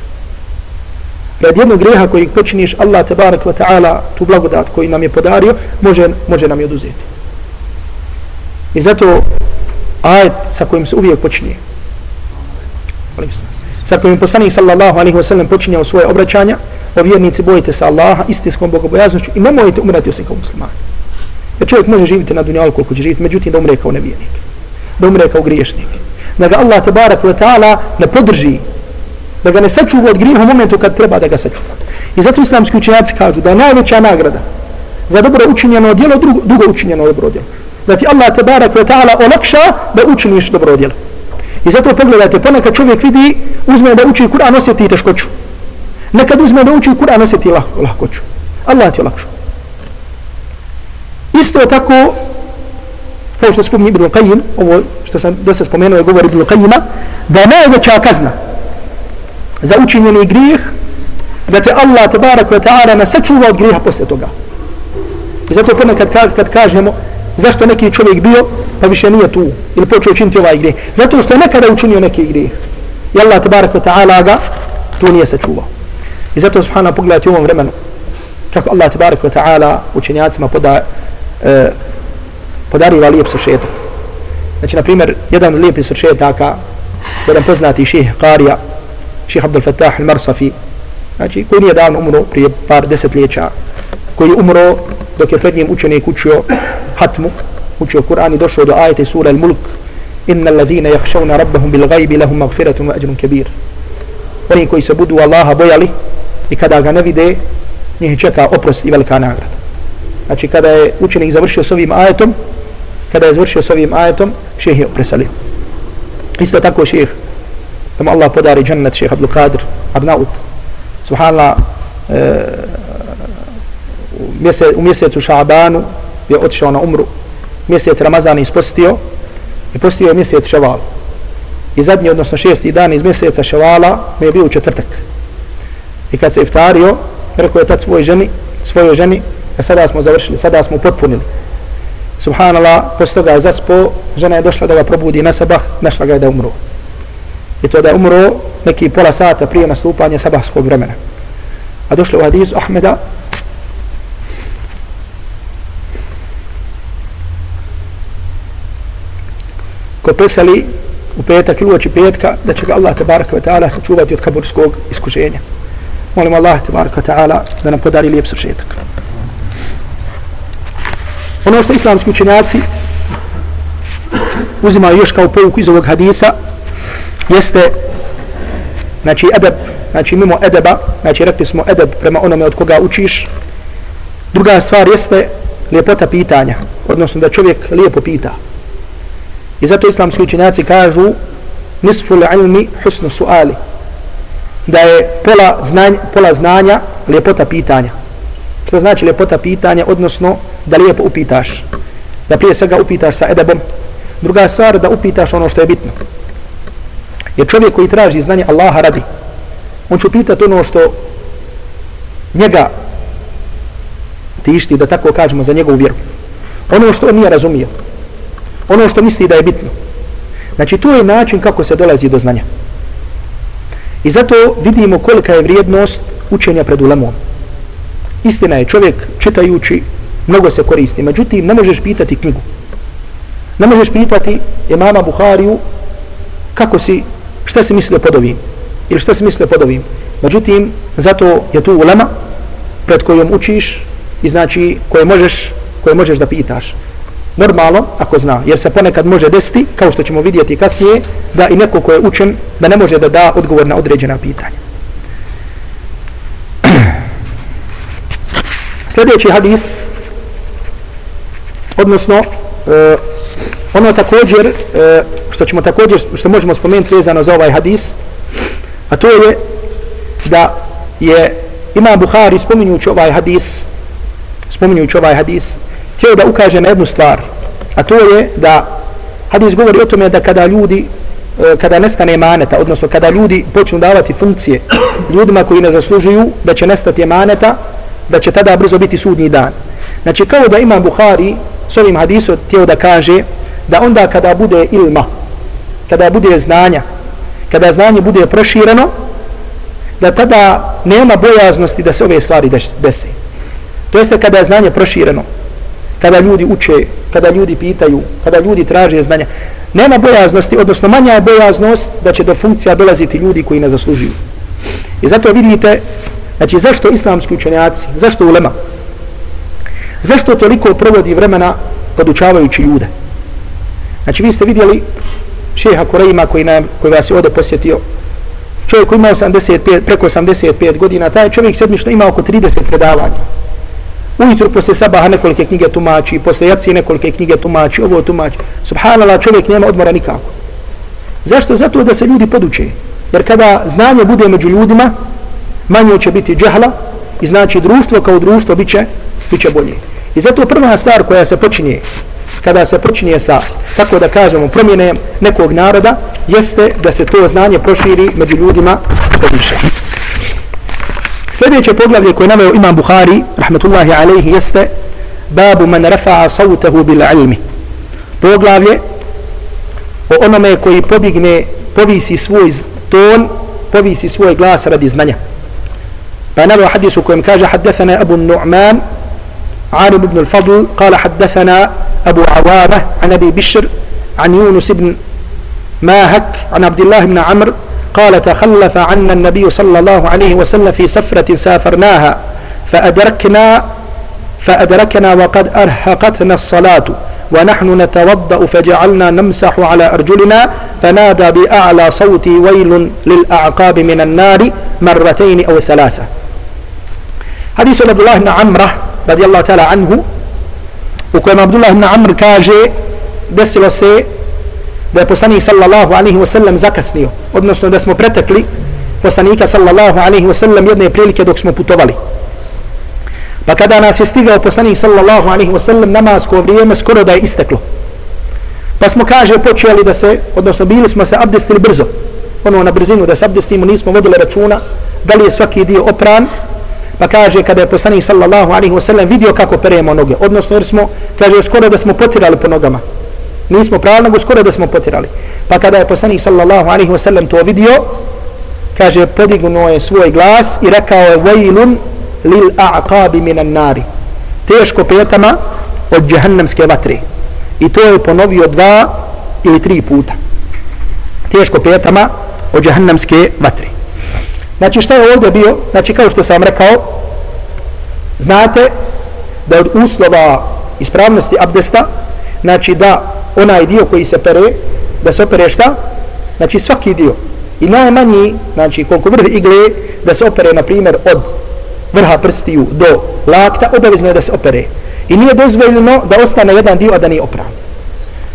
Rad jednog grijeha koji počiniš, Allah te barak wa ta'ala tu blagodat koji nam je podario, može, može nam je oduzeti. I zato ajet sa kojim se uvijek počinje, sa kojim poslanik sallallahu alaihi wa sallam počinje u svoje obraćanja, o vjernici bojite se Allaha istinskom bogobojaznošću i nemojte umirati osim kao muslimani. Jer čovjek može živjeti na dunjalu koliko će živjeti, međutim da umre kao nevijenik. Da umre kao griješnik. Da ga Allah tabarak wa ta'ala ne podrži. Da ga ne sačuva od grijeha u momentu kad treba da ga sačuva. I zato islamski učenjaci kažu da je najveća nagrada za dobro učinjeno djelo, drugo, dugo učinjeno dobro djelo. Da ti Allah te barak wa ta'ala olakša da učiniš dobro djelo. I zato pogledajte, ponekad čovjek vidi, uzme da uči Kur'an, osjeti teškoću. Nekad uzme da uči Kur'an, osjeti lahko, lahkoću. Allah ti olakšu. Isto tako, kao što spomni Ibn Qayyim, ovo što sam dosta spomenuo je govor Ibn Qayyima, da je najveća kazna za učinjeni grijeh, da te Allah, tabarak wa ta'ala, ne sačuva od grijeha posle toga. I zato ponekad kad, kad kažemo, zašto neki čovjek bio, pa više nije tu, ili počeo činiti ovaj grijeh. Zato što je nekada učinio neki grijeh. I Allah, tabarak wa ta'ala, ga tu nije sačuvao. I zato, subhanahu, pogledajte u ovom vremenu, kako Allah, tabarak wa ta'ala, učenjacima poda, e, podariva lijep sršetak. Znači, na primjer, jedan od lijepih sušetaka, jedan poznati ših Qarija, ših Abdul Fattah al-Marsafi, znači, koji nije davno umro prije par desetljeća, koji je umro dok je pred njim učenik učio hatmu, učio Kur'an i došao do ajete sura al-Mulk, inna alladhina yakhshawna rabbahum bil ghaibi lahum maghfiratun wa ajrun kabir. Oni koji se budu Allaha bojali i kada ga ne vide, njih čeka oprost i velika nagrada. Znači kada je učenik završio s ovim ajetom, kada je završio s ovim ajetom, šeh je presalio. Isto tako šeh, da mu Allah podari džennet šeh Abdul Qadir, Abnaut, subhanallah, e, u, u mjesecu Šabanu je otišao na umru, mjesec Ramazan je ispostio i postio je mjesec Ševal. I zadnji, odnosno šesti dan iz mjeseca Ševala, mi je bio u četvrtak. I kad se iftario, rekao je tad svoj ženi, svojoj ženi, a sada smo završili, sada smo potpunili. Subhanallah, posle toga je zaspo, žena je došla da ga probudi na sabah, našla ga je da umro. I to da je umro neki pola sata prije nastupanja sabahskog vremena. A došlo u hadisu Ahmeda, ko presali u petak ili uoči petka, da će ga Allah tabaraka wa ta'ala sačuvati od kaburskog iskušenja. Molim Allah tabaraka wa ta'ala da nam podari lijep sršetak ono što islamski učenjaci uzimaju još kao pouku iz ovog hadisa jeste znači edeb znači mimo edeba znači rekli smo edeb prema onome od koga učiš. Druga stvar jeste lijepota pitanja odnosno da čovjek lijepo pita i zato islamski učenjaci kažu nisful ilmi husnu suali da je pola znanja, pola znanja ljepota pitanja što znači ljepota pitanja odnosno da lijepo upitaš. Da prije svega upitaš sa edebom. Druga stvar da upitaš ono što je bitno. Jer čovjek koji traži znanje Allaha radi, on će upitati ono što njega tišti, da tako kažemo, za njegovu vjeru. Ono što on nije razumio. Ono što misli da je bitno. Znači, to je način kako se dolazi do znanja. I zato vidimo kolika je vrijednost učenja pred ulemom. Istina je, čovjek čitajući mnogo se koristi. Međutim, ne možeš pitati knjigu. Ne možeš pitati imama Buhariju kako si, šta si mislio pod ovim. Ili šta si mislio pod ovim. Međutim, zato je tu ulema pred kojom učiš i znači koje možeš, koje možeš da pitaš. Normalno, ako zna, jer se ponekad može desiti, kao što ćemo vidjeti kasnije, da i neko ko je učen, da ne može da da odgovor na određena pitanja. Sljedeći hadis odnosno e, ono također e, što ćemo također što možemo spomenuti vezano za ovaj hadis a to je da je ima Buhari spominjući ovaj hadis spominjući ovaj hadis htio da ukaže na jednu stvar a to je da hadis govori o tome da kada ljudi e, kada nestane maneta, odnosno kada ljudi počnu davati funkcije ljudima koji ne zaslužuju da će nestati maneta, da će tada brzo biti sudnji dan. Znači kao da ima Buhari s ovim hadisom htio da kaže da onda kada bude ilma, kada bude znanja, kada znanje bude prošireno, da tada nema bojaznosti da se ove stvari dese. To jeste kada je znanje prošireno, kada ljudi uče, kada ljudi pitaju, kada ljudi traže znanja, nema bojaznosti, odnosno manja je bojaznost da će do funkcija dolaziti ljudi koji ne zaslužuju. I zato vidite, znači zašto islamski učenjaci, zašto ulema? Zašto toliko provodi vremena podučavajući ljude? Znači vi ste vidjeli šeha Kurejma koji, nam, koji vas je ovdje posjetio. Čovjek koji ima 85, preko 85 godina, taj čovjek sedmično ima oko 30 predavanja. Ujutru posle sabaha nekolike knjige tumači, posle jacije nekolike knjige tumači, ovo tumači. Subhanallah, čovjek nema odmora nikako. Zašto? Zato da se ljudi poduče. Jer kada znanje bude među ljudima, manje će biti džahla i znači društvo kao društvo biće, biće bolje. I zato prva stvar koja se počinje kada se počinje sa, tako da kažemo, promjene nekog naroda, jeste da se to znanje proširi među ljudima što više. Sljedeće poglavlje koje naveo Imam Buhari, rahmetullahi alaihi, jeste babu man rafa'a sautahu bil ilmi. Poglavlje o onome koji podigne, povisi svoj ton, povisi svoj glas radi znanja. Pa naveo hadis u kojem kaže haddathana Abu Nu'man عارب بن الفضل قال حدثنا أبو عوامة عن أبي بشر عن يونس بن ماهك عن عبد الله بن عمرو قال تخلف عنا النبي صلى الله عليه وسلم في سفرة سافرناها فأدركنا فأدركنا وقد أرهقتنا الصلاة ونحن نتوضأ فجعلنا نمسح على أرجلنا فنادى بأعلى صوت ويل للأعقاب من النار مرتين أو ثلاثة. حديث عبد الله بن عمرو رضي الله تعالى عنه وكما عبد الله بن عمرو كاجي desilo se da je poslanik sallallahu alaihi wa sallam zakasnio, odnosno da smo pretekli poslanika sallallahu alaihi wa sallam jedne prilike dok smo putovali. Pa kada nas je stigao poslanik sallallahu alaihi wa sallam namasko vrijeme skoro da je isteklo. Pa smo kaže počeli da se, odnosno bili smo se abdestili brzo. Ono na brzinu da se abdestimo, nismo vodili računa da li je svaki dio opran. Pa kaže kada je poslanik sallallahu alaihi wa sallam vidio kako peremo noge. Odnosno jer smo, kaže skoro da smo potirali po nogama nismo pravili, nego skoro da smo potirali. Pa kada je poslanik sallallahu alaihi wasallam to vidio, kaže, podignuo je svoj glas i rekao je, vajlun lil a'qabi minan nari. Teško petama od džahannamske vatre. I to je ponovio dva ili tri puta. Teško petama od džahannamske vatre. Znači šta je ovdje bio? Znači kao što sam rekao, znate da od uslova ispravnosti abdesta, znači da onaj dio koji se pere, da se opere šta? Znači svaki dio. I najmanji, znači koliko vrh igle, da se opere, na primjer, od vrha prstiju do lakta, obavezno je da se opere. I nije dozvoljeno da ostane jedan dio, a da nije opran.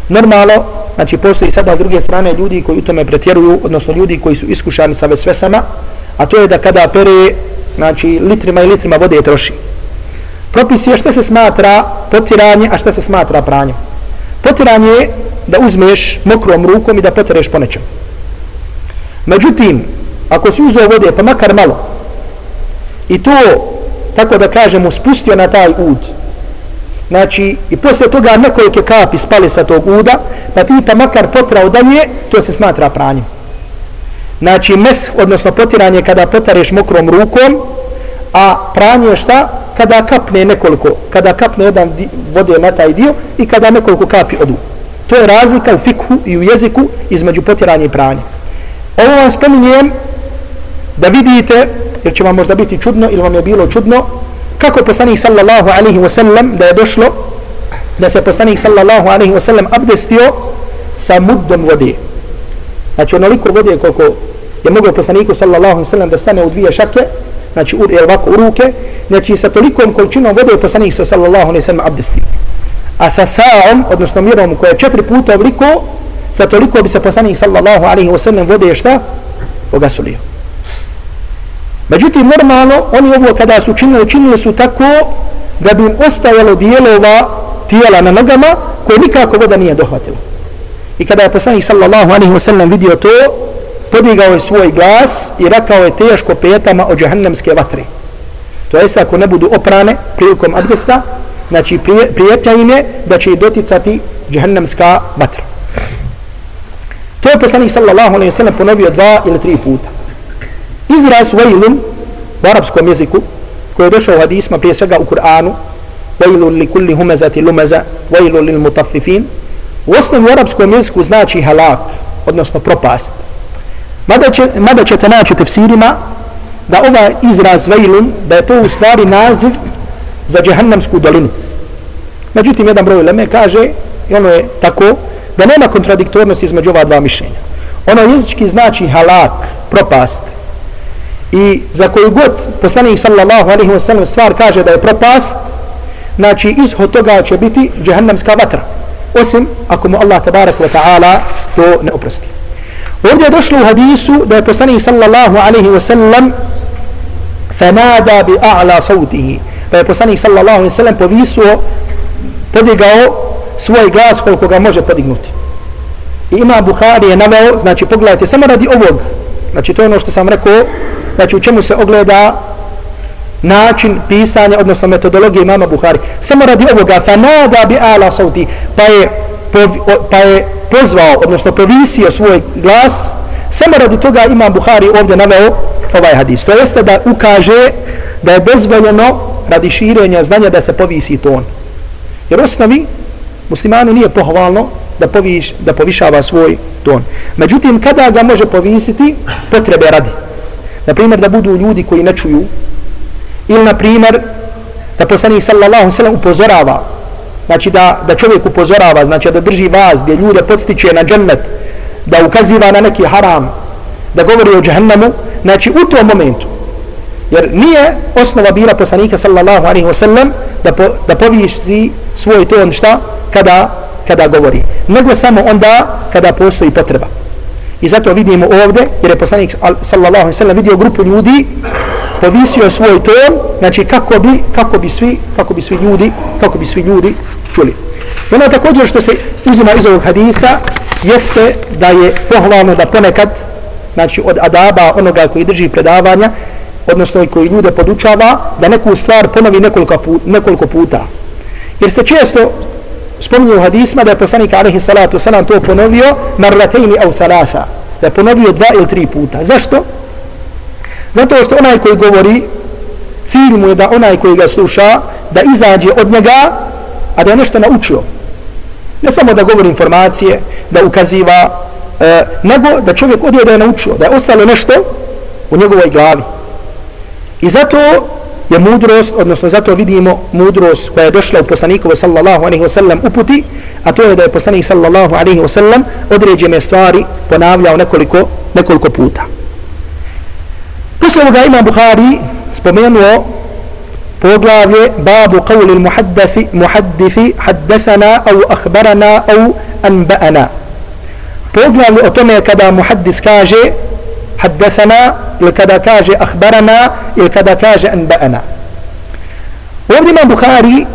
Normalno, znači postoji sada s druge strane ljudi koji u tome pretjeruju, odnosno ljudi koji su iskušani sa vesvesama, a to je da kada pere, znači litrima i litrima vode troši. Propis je šta se smatra potiranje, a šta se smatra pranjem. Potiranje je da uzmeš mokrom rukom i da potereš po nečem. Međutim, ako si uzeo vode, pa makar malo, i to, tako da kažemo, spustio na taj ud, znači, i posle toga nekolike kapi spali sa tog uda, pa ti pa makar potrao dalje, to se smatra pranjem. Znači, mes, odnosno potiranje, kada potareš mokrom rukom, a pranje šta? Kada kapne nekoliko, kada kapne jedan vode na taj dio i kada nekoliko kapi odu. To je razlika u fikhu i u jeziku između potiranja i pranja. Ovo vam spominjem da vidite, jer će vam možda biti čudno ili vam je bilo čudno, kako poslanik sallallahu alaihi wa sallam da je došlo da se poslanik sallallahu alaihi wa sallam abdestio sa muddom vode. Znači onoliko vode koliko je mogao poslaniku sallallahu alaihi wa sallam da stane u dvije šake, znači u, ovako u ruke, znači sa tolikom količinom vode je poslanik sa sallallahu alaihi sallam abdesti. A sa saom, odnosno mirom koja je četiri puta obliko, sa toliko bi se poslanik sallallahu alaihi wa sallam vode šta? Ogasulio. Međutim, normalno, oni ovo kada su činili, činili su tako da bi im ostajalo dijelova tijela na nogama koje nikako voda nije dohvatila. I kada je poslanik sallallahu alaihi wa sallam vidio to, podigao je svoj glas i rekao je teško petama od džahannamske vatre. To jest ako ne budu oprane prilikom abdesta, znači prijetnja im je da će doticati džahannamska vatra. To je poslanik sallallahu alaihi sallam ponovio dva ili tri puta. Izraz vajlun u arapskom jeziku koji je došao u hadisma prije svega u Kur'anu vajlun li kulli humezati lumeza vajlun lil mutafifin u osnovi u arapskom jeziku znači halak odnosno propast Mada, će, mada ćete naći u tefsirima da ova izraz vejlun, da je to u stvari naziv za džehannamsku dolinu. Međutim, jedan broj leme kaže, i ono je tako, da nema kontradiktornosti između ova dva mišljenja. Ono jezički znači halak, propast. I za koju god poslanik sallallahu alaihi wa sallam stvar kaže da je propast, znači ishod toga će biti džehannamska vatra. Osim ako mu Allah tabarak wa ta'ala to ne oprosti. Ovdje je došlo u hadisu da je poslanik sallallahu alaihi wa sallam فنادى bi صوته. Pa je poslanik sallallahu alaihi wa sallam povisuo, podigao svoj glas koliko ga može podignuti. I ima Buhari je naveo, znači pogledajte, samo radi ovog, znači to je ono što sam rekao, znači u čemu se ogleda način pisanja, odnosno metodologije imama Buhari. Samo radi ovoga, fanada bi ala sauti, pa je, pa je pozvao, odnosno povisio svoj glas, samo radi toga imam Buhari ovdje naveo ovaj hadis. To jeste da ukaže da je dozvoljeno radi širenja znanja da se povisi ton. Jer osnovi muslimanu nije pohvalno da, poviš, da povišava svoj ton. Međutim, kada ga može povisiti, potrebe radi. Na primjer, da budu ljudi koji ne čuju, ili na primjer, da poslanih sallallahu sallam upozorava, znači da, da čovjek upozorava, znači da drži vas, gdje ljude podstiče na džennet, da ukaziva na neki haram, da govori o džahnemu, znači u tom momentu, jer nije osnova bila poslanika sallallahu alaihi wasallam da, po, da povijesti svoj ton šta? Kada, kada govori. Nego samo onda kada postoji potreba. I zato vidimo ovdje jer je poslanik sallallahu alaihi wasallam vidio grupu ljudi povisio svoj ton znači kako bi, kako bi svi kako bi svi ljudi kako bi svi ljudi čuli. I ono također što se uzima iz ovog hadisa jeste da je pohvalno da ponekad znači od adaba onoga koji drži predavanja odnosno koji ljude podučava da neku stvar ponovi nekoliko puta, nekoliko puta. Jer se često spominje u hadisma da je poslanik alaihi salatu salam to ponovio marlatejni au thalatha, da je ponovio dva ili tri puta. Zašto? Zato što onaj koji govori, cilj mu je da onaj koji ga sluša, da izađe od njega, a da je nešto naučio. Ne samo da govori informacije, da ukaziva, e, nego da čovjek odje da je naučio, da je ostalo nešto u njegovoj glavi. I zato je mudrost, odnosno zato vidimo mudrost koja je došla u poslanikovo sallallahu alaihi wa sallam uputi, a to je da je poslanik sallallahu alaihi wa sallam određene stvari ponavljao nekoliko, nekoliko puta. Poslije ovoga Imam Bukhari spomenuo poglavlje babu qawli muhaddafi muhaddifi haddathana au akhbarana au anba'ana. Poglavlje o tome kada muhaddis kaže haddathana ili kada kaže akhbarana ili kada kaže anba'ana. Ovdje imam Bukhari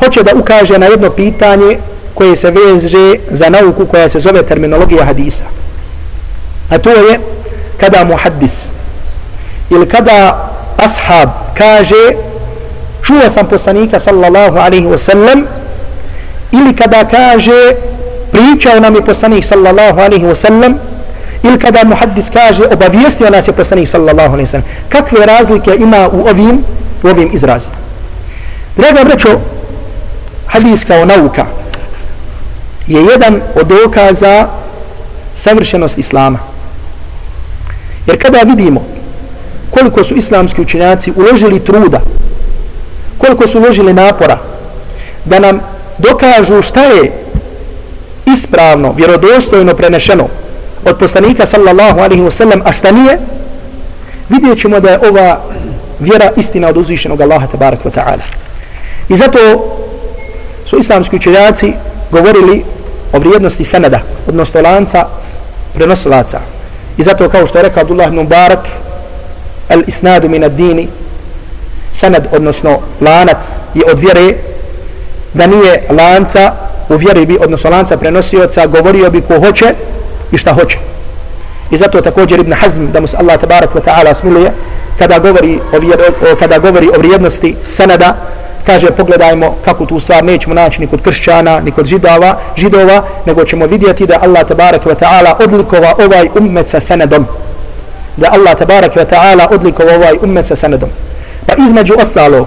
hoće da ukaže na jedno pitanje koje se veže za nauku koja se zove terminologija hadisa. A to je kada muhaddis ili kada ashab kaže čuo sam poslanika sallallahu alaihi wasallam ili kada kaže pričao nam je poslanik sallallahu alaihi wasallam ili kada muhaddis kaže obavijestio nas je poslanik sallallahu alaihi sallam kakve razlike ima u ovim u ovim izrazima? Draga brećo hadis kao nauka je jedan od dokaza savršenost islama. Jer kada vidimo koliko su islamski učenjaci uložili truda koliko su uložili napora da nam dokažu šta je ispravno, vjerodostojno prenešeno od poslanika sallallahu alaihi wa sallam, a šta nije, vidjet ćemo da je ova vjera istina od uzvišenog Allaha tabarak wa ta'ala. I zato su islamski učenjaci govorili o vrijednosti sanada, odnosno lanca prenosilaca. I zato kao što je rekao Abdullah ibn Mubarak, al isnadu min ad sened, odnosno lanac je od vjere, da nije lanca u vjeri bi, odnosno lanca prenosioca, govorio bi ko hoće, i šta hoće. I zato također Ibn Hazm, da mu se Allah tabarak wa ta'ala smiluje, kada govori o, vjer, o, kada govori o vrijednosti seneda, kaže pogledajmo kako tu stvar nećemo naći ni kod kršćana, ni kod židova, židova, nego ćemo vidjeti da Allah tabarak wa ta'ala odlikova ovaj ummet sa senedom. Da Allah tabarak wa ta'ala odlikova ovaj ummet sa senedom. Pa između ostalog,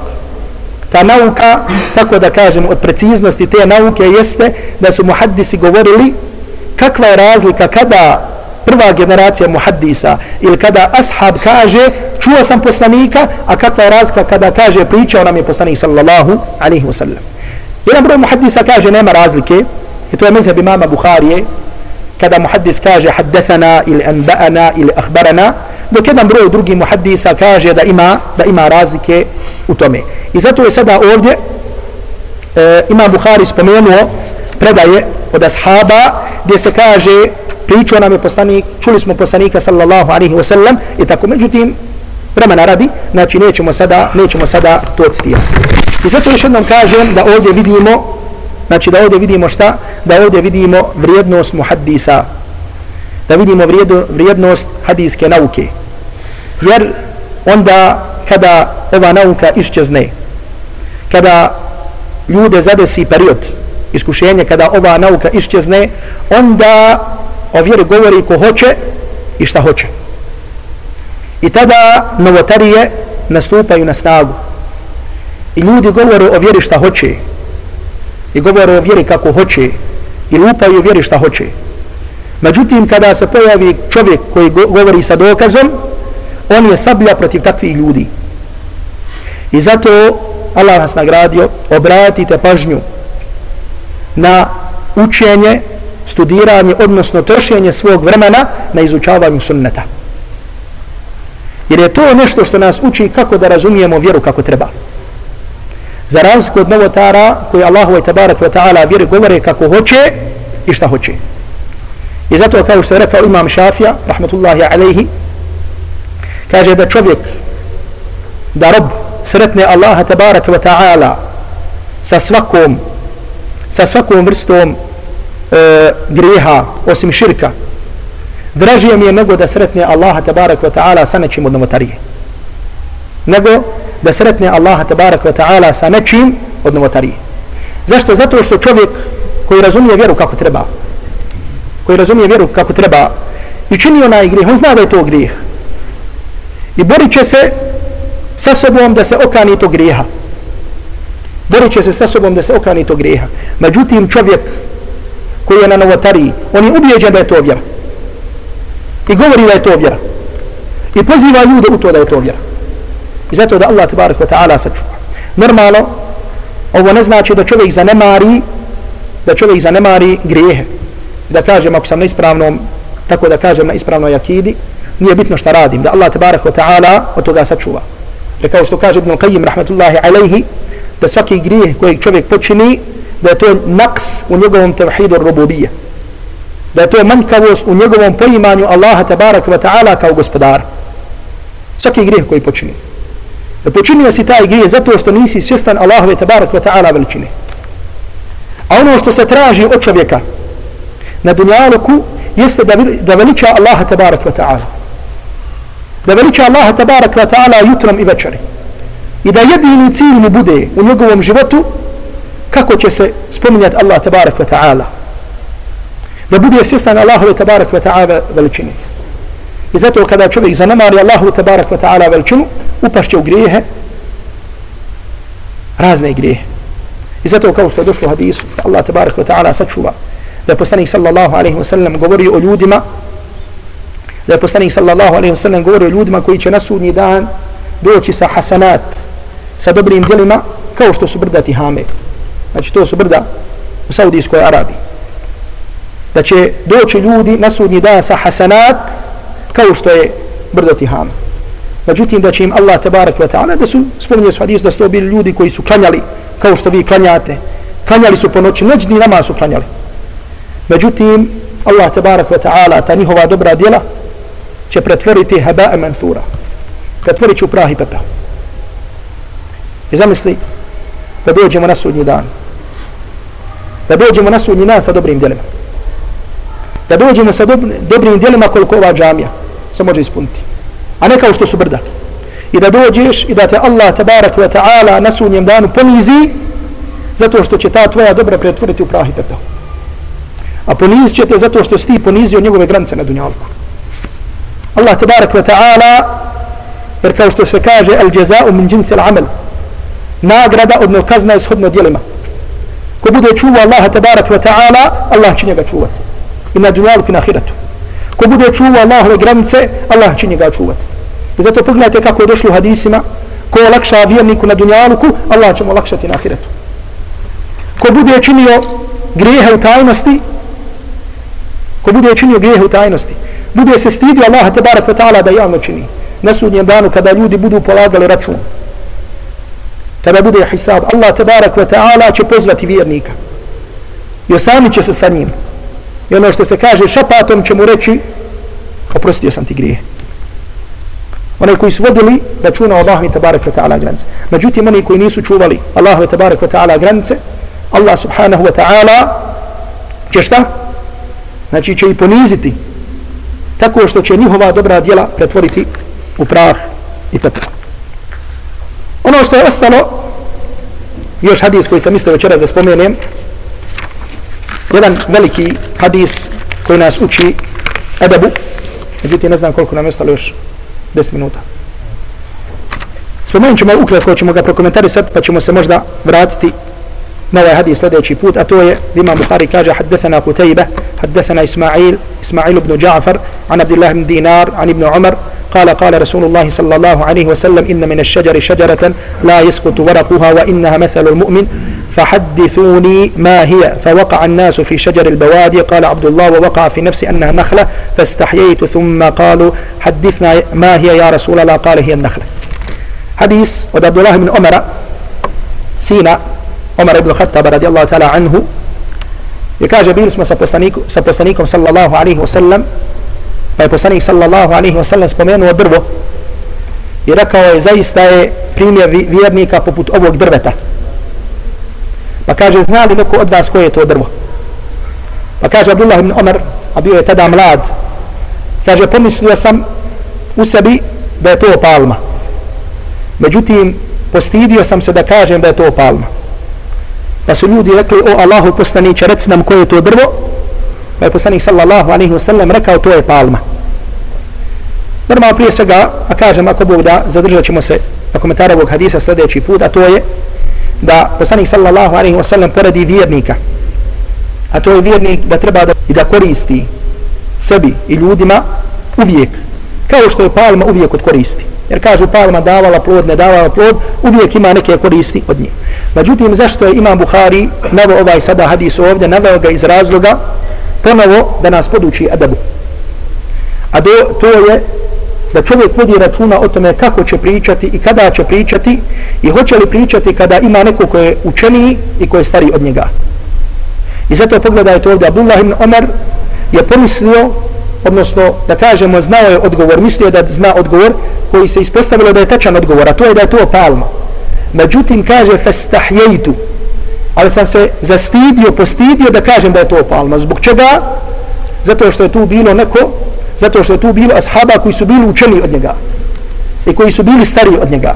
ta nauka, tako da kažem, od preciznosti te nauke jeste da su muhaddisi govorili kakva je razlika kada prva generacija muhaddisa ili kada ashab kaže čuo sam poslanika, a kakva je razlika kada kaže pričao nam je poslanik sallallahu alaihi wa sallam. Jedan broj muhaddisa kaže nema razlike, i to je mezheb imama Buharije, kada muhaddis kaže haddethana ili anba'ana ili ahbarana, dok jedan broj drugi muhaddisa kaže da ima da ima razlike u tome. I zato je sada ovdje e, ima Buhari spomenuo predaje od ashaba gdje se kaže pričao nam je poslanik, čuli smo poslanika sallallahu alaihi wa sallam i tako međutim vremena radi, znači nećemo sada, nećemo sada to citirati. I zato još jednom kažem da ovdje vidimo, znači da ovdje vidimo šta? Da ovdje vidimo vrijednost muhaddisa. Da vidimo vrijednost hadijske nauke. Jer onda kada ova nauka iščezne, kada ljude zadesi period iskušenja, kada ova nauka iščezne, onda o vjeri govori ko hoće i šta hoće. I tada novotarije nastupaju na snagu. I ljudi govore o vjeri šta hoće. I govore o vjeri kako hoće. I lupaju o vjeri šta hoće. Međutim, kada se pojavi čovjek koji govori sa dokazom, on je sablja protiv takvih ljudi. I zato Allah nas nagradio, obratite pažnju na učenje, studiranje, odnosno trošenje svog vremena na izučavanju sunneta. Jer je to nešto što nas uči kako da razumijemo vjeru kako treba. Za razliku od novotara koji Allahu i tabarak wa ta'ala vjeri govore kako hoće i šta hoće. I zato kao što je rekao imam Šafija, rahmatullahi alaihi, kaže da čovjek, da rob sretne Allaha tabaraka wa ta'ala sa svakom sa svakom vrstom e, grijeha osim širka dražije mi je nego da sretne Allaha tabaraka wa ta'ala sa nečim od novotarije nego da sretne Allaha tabaraka wa ta'ala sa nečim od novotarije zašto? zato što čovjek koji razumije vjeru kako treba koji razumije vjeru kako treba i čini onaj grijeh, on zna da je to grijeh i borit će se sa sobom da se okani to grijeha. Borit će se sa sobom da se okani to grijeha. Međutim čovjek koji je na novotariji on je ubijeđen da je to vjera. I govori da je to vjera. I poziva ljude u to da je to vjera. I zato da Allah tabarak wa ta'ala sačuva. Normalno ovo ne znači da čovjek zanemari da čovjek zanemari grijehe. Da kažem ako sam na ispravnom tako da kažem na ispravnoj akidi nije bitno šta radim da Allah tabarak wa ta'ala od toga sačuva. Jer kao što kaže Ibn Qayyim rahmatullahi alaihi da svaki grijeh kojeg čovjek počini da je to naks u njegovom tevhidu rububije. Da je to manjkavost u njegovom poimanju Allaha tabarak wa ta'ala kao gospodar. Svaki grijeh koji počini. Da počinio si taj grijeh zato što nisi svjestan Allahove tabarak wa ta'ala veličine. A ono što se traži od čovjeka na dunjaluku jeste da, da veliča Allaha tabarak wa ta'ala da veliča Allaha tabarak wa ta'ala jutrom i večeri. I da jedini cilj mu bude u njegovom životu kako će se spominjati Allah tabarak wa ta'ala. Da bude svjestan Allahove tabarak wa ta'ala veličine. I zato kada čovjek zanemari Allahu tabarak wa ta'ala veličinu upašće u grijehe razne grijehe. I zato kao što je došlo u hadisu Allah tabarak wa ta'ala sačuva da je poslanik sallallahu alaihi wa sallam govori o ljudima da je poslanik sallallahu alaihi wa sallam govori ljudima koji će na sudnji dan doći sa hasanat sa dobrim djelima kao što su brda Tihame. Znači to su brda u Saudijskoj Arabiji. Da će doći ljudi na sudnji dan sa hasanat kao što je brdo Tihame. Međutim da će im Allah tabarak wa ta'ala da su spominje su hadis da su to bili ljudi koji su klanjali kao što vi klanjate. Klanjali su po noći, noćni nama su klanjali. Međutim Allah tabarak wa ta'ala ta njihova dobra djela će pretvoriti haba manthura. Pretvorit će u prah i pepel. I zamisli da dođemo na sudnji dan. Da dođemo na sudnji dan sa dobrim djelima. Da dođemo sa dobrim djelima koliko ova džamija se može ispuniti. A ne kao što su brda. I da dođeš i da te Allah tabarak wa ta'ala na sudnjem danu ponizi zato što će ta tvoja dobra pretvoriti u prah i pepel. A ponizit će te zato što si ti ponizio njegove granice na dunjalku. Allah tabarak wa ta'ala jer kao što se kaže al jaza'u min jinsi al amal nagrada odno kazna je shodno djelima. Ko bude čuva Allaha tabarak wa ta'ala, Allah će njega čuvati. I na dunjalu i na ahiretu Ko bude čuva Allahove granice, Allah će njega čuvati. I zato pogledajte kako je došlo u hadisima, ko je lakša vjerniku na dunjaluku, Allah će mu lakšati na ahiretu ko bude činio grijehe u tajnosti ko bude činio grijehe u tajnosti bude se stidio Allah te barek wa ta'ala da javno čini. Na sudnjem danu kada ljudi budu polagali račun. Kada bude hisab Allah te barek wa ta'ala će pozvati vjernika. I sami će se sa njim. I ono što se kaže šapatom će mu reći oprostio sam ti grije. Oni koji su vodili računa Allah mi te wa ta'ala granice. Međutim oni koji nisu čuvali Allah te barak wa ta'ala granice Allah subhanahu wa ta'ala će šta? znači će i poniziti tako što će njihova dobra djela pretvoriti u prah i pepel. Ono što je ostalo, još hadis koji sam mislio večeras da spomenem, jedan veliki hadis koji nas uči edebu, međutim ne znam koliko nam je ostalo još 10 minuta. Spomenut ćemo ukratko, ćemo ga prokomentarisati, pa ćemo se možda vratiti na ovaj hadis sljedeći put, a Bukhari kaže حدثنا قتيبة حدثنا إسماعيل إسماعيل بن جعفر عن عبد الله بن دينار عن ابن عمر قال قال رسول الله صلى الله عليه وسلم إن من الشجر شجرة لا يسقط ورقها وإنها مثل المؤمن فحدثوني ما هي. فوقع الناس في شجر البوادي. قال عبد الله ووقع في نفسي أنها نخلة فاستحييت ثم قالوا حدثنا ما هي يا رسول الله؟ قال هي النخلة. حديث عبد الله بن عمر سينا. Omar ibn Khattab radijallahu ta'ala anhu je kaže bili smo sa poslanikom, sa poslanikom sallallahu alaihi wa sallam pa je poslanik sallallahu alaihi wa sallam spomenuo drvo i rekao je zaista je primjer vjernika poput ovog drveta. Pa kaže zna li neko od vas koje je to drvo? Pa kaže Abdullah ibn Omar a bio je tada mlad kaže pomislio sam u sebi da je to palma. Međutim postidio sam se da kažem da je to palma. Pa su ljudi rekli, o Allahu poslaniće, rec nam koje je to drvo. Pa je poslanik sallallahu alaihi wasallam rekao, to je palma. Normalno prije svega, a kažem, ako Bog da, zadržat ćemo se na komentara ovog hadisa sljedeći put, a to je da poslanik sallallahu alaihi wasallam poredi vjernika. A to je vjernik da treba da, i da koristi sebi i ljudima uvijek. Kao što je palma uvijek od koristi. Jer kažu palma davala plod, ne davala plod, uvijek ima neke koristi od nje. Međutim, zašto je Imam Buhari naveo ovaj sada hadis ovdje, naveo ga iz razloga ponovo da nas poduči adabu. A do, to je da čovjek vodi računa o tome kako će pričati i kada će pričati i hoće li pričati kada ima neko ko je učeniji i ko je stari od njega. I zato pogledajte ovdje, Abdullah ibn Omer je pomislio, odnosno da kažemo znao je odgovor, mislio da zna odgovor koji se ispostavilo da je tačan odgovor, a to je da je to palma. Međutim, kaže, festahjejtu, ali sam se zastidio, postidio da kažem da je to palma. Zbog čega? Zato što je tu bilo neko, zato što je tu bilo ashaba koji su bili učeni od njega i koji su bili stari od njega.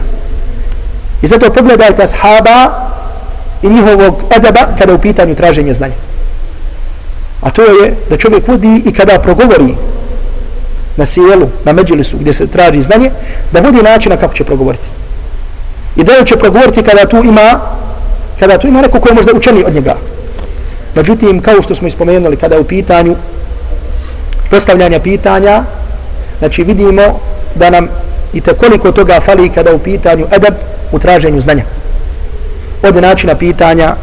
I zato pogledajte ashaba i njihovog edaba kada u pitanju traženje znanja. A to je da čovjek vodi i kada progovori na sjelu, na međulisu gdje se traži znanje, da vodi načina kako će progovoriti. I da će progovoriti kada tu ima kada tu ima neko ko je možda učeni od njega. Međutim, kao što smo ispomenuli, kada je u pitanju postavljanja pitanja, znači vidimo da nam i te koliko toga fali kada u pitanju edab u traženju znanja. Od načina pitanja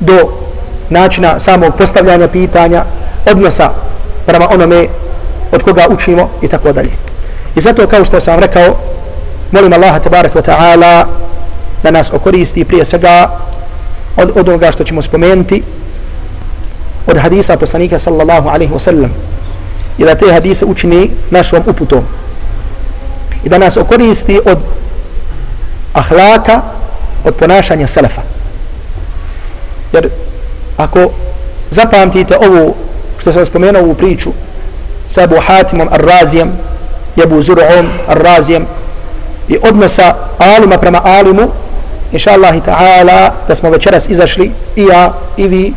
do načina samog postavljanja pitanja, odnosa prema onome od koga učimo i tako dalje. I zato kao što sam rekao, molim Allaha tabarak wa ta'ala da nas okoristi prije svega od, od onoga što ćemo spomenuti od hadisa poslanika sallallahu alaihi wa sallam i da te hadise učini našom uputom i da nas okoristi od ahlaka od ponašanja salafa jer ako zapamtite ovu što sam spomenuo ovu priču sa Abu Hatimom Ar-Razijem i Abu Zur'om Ar-Razijem i odnosa alima prema alimu inša Allah ta'ala da smo večeras izašli i ja i vi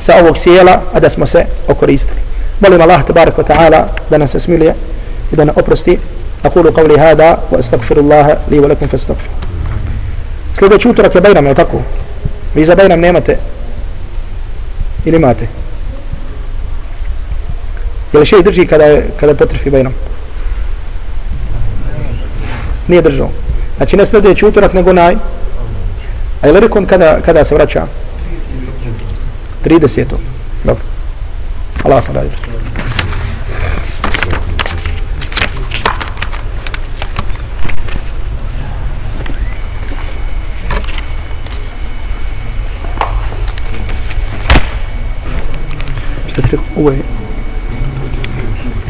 sa ovog sjela a da smo se okoristili molim Allah tabarak wa ta'ala da nas smilije i da nas oprosti أقول قولي هذا وأستغفر الله لي ولكم فاستغفر sljedeći utorak je Bajram, je li tako? Vi za Bajram nemate ili imate? Je li še drži kada je, kada je potrfi bajnom? Nije držao. Znači ne sljedeći utorak nego naj. A je li rekom kada, kada se vraća? 30. Dobro. Allah sam radio. Ovo je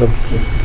Okay.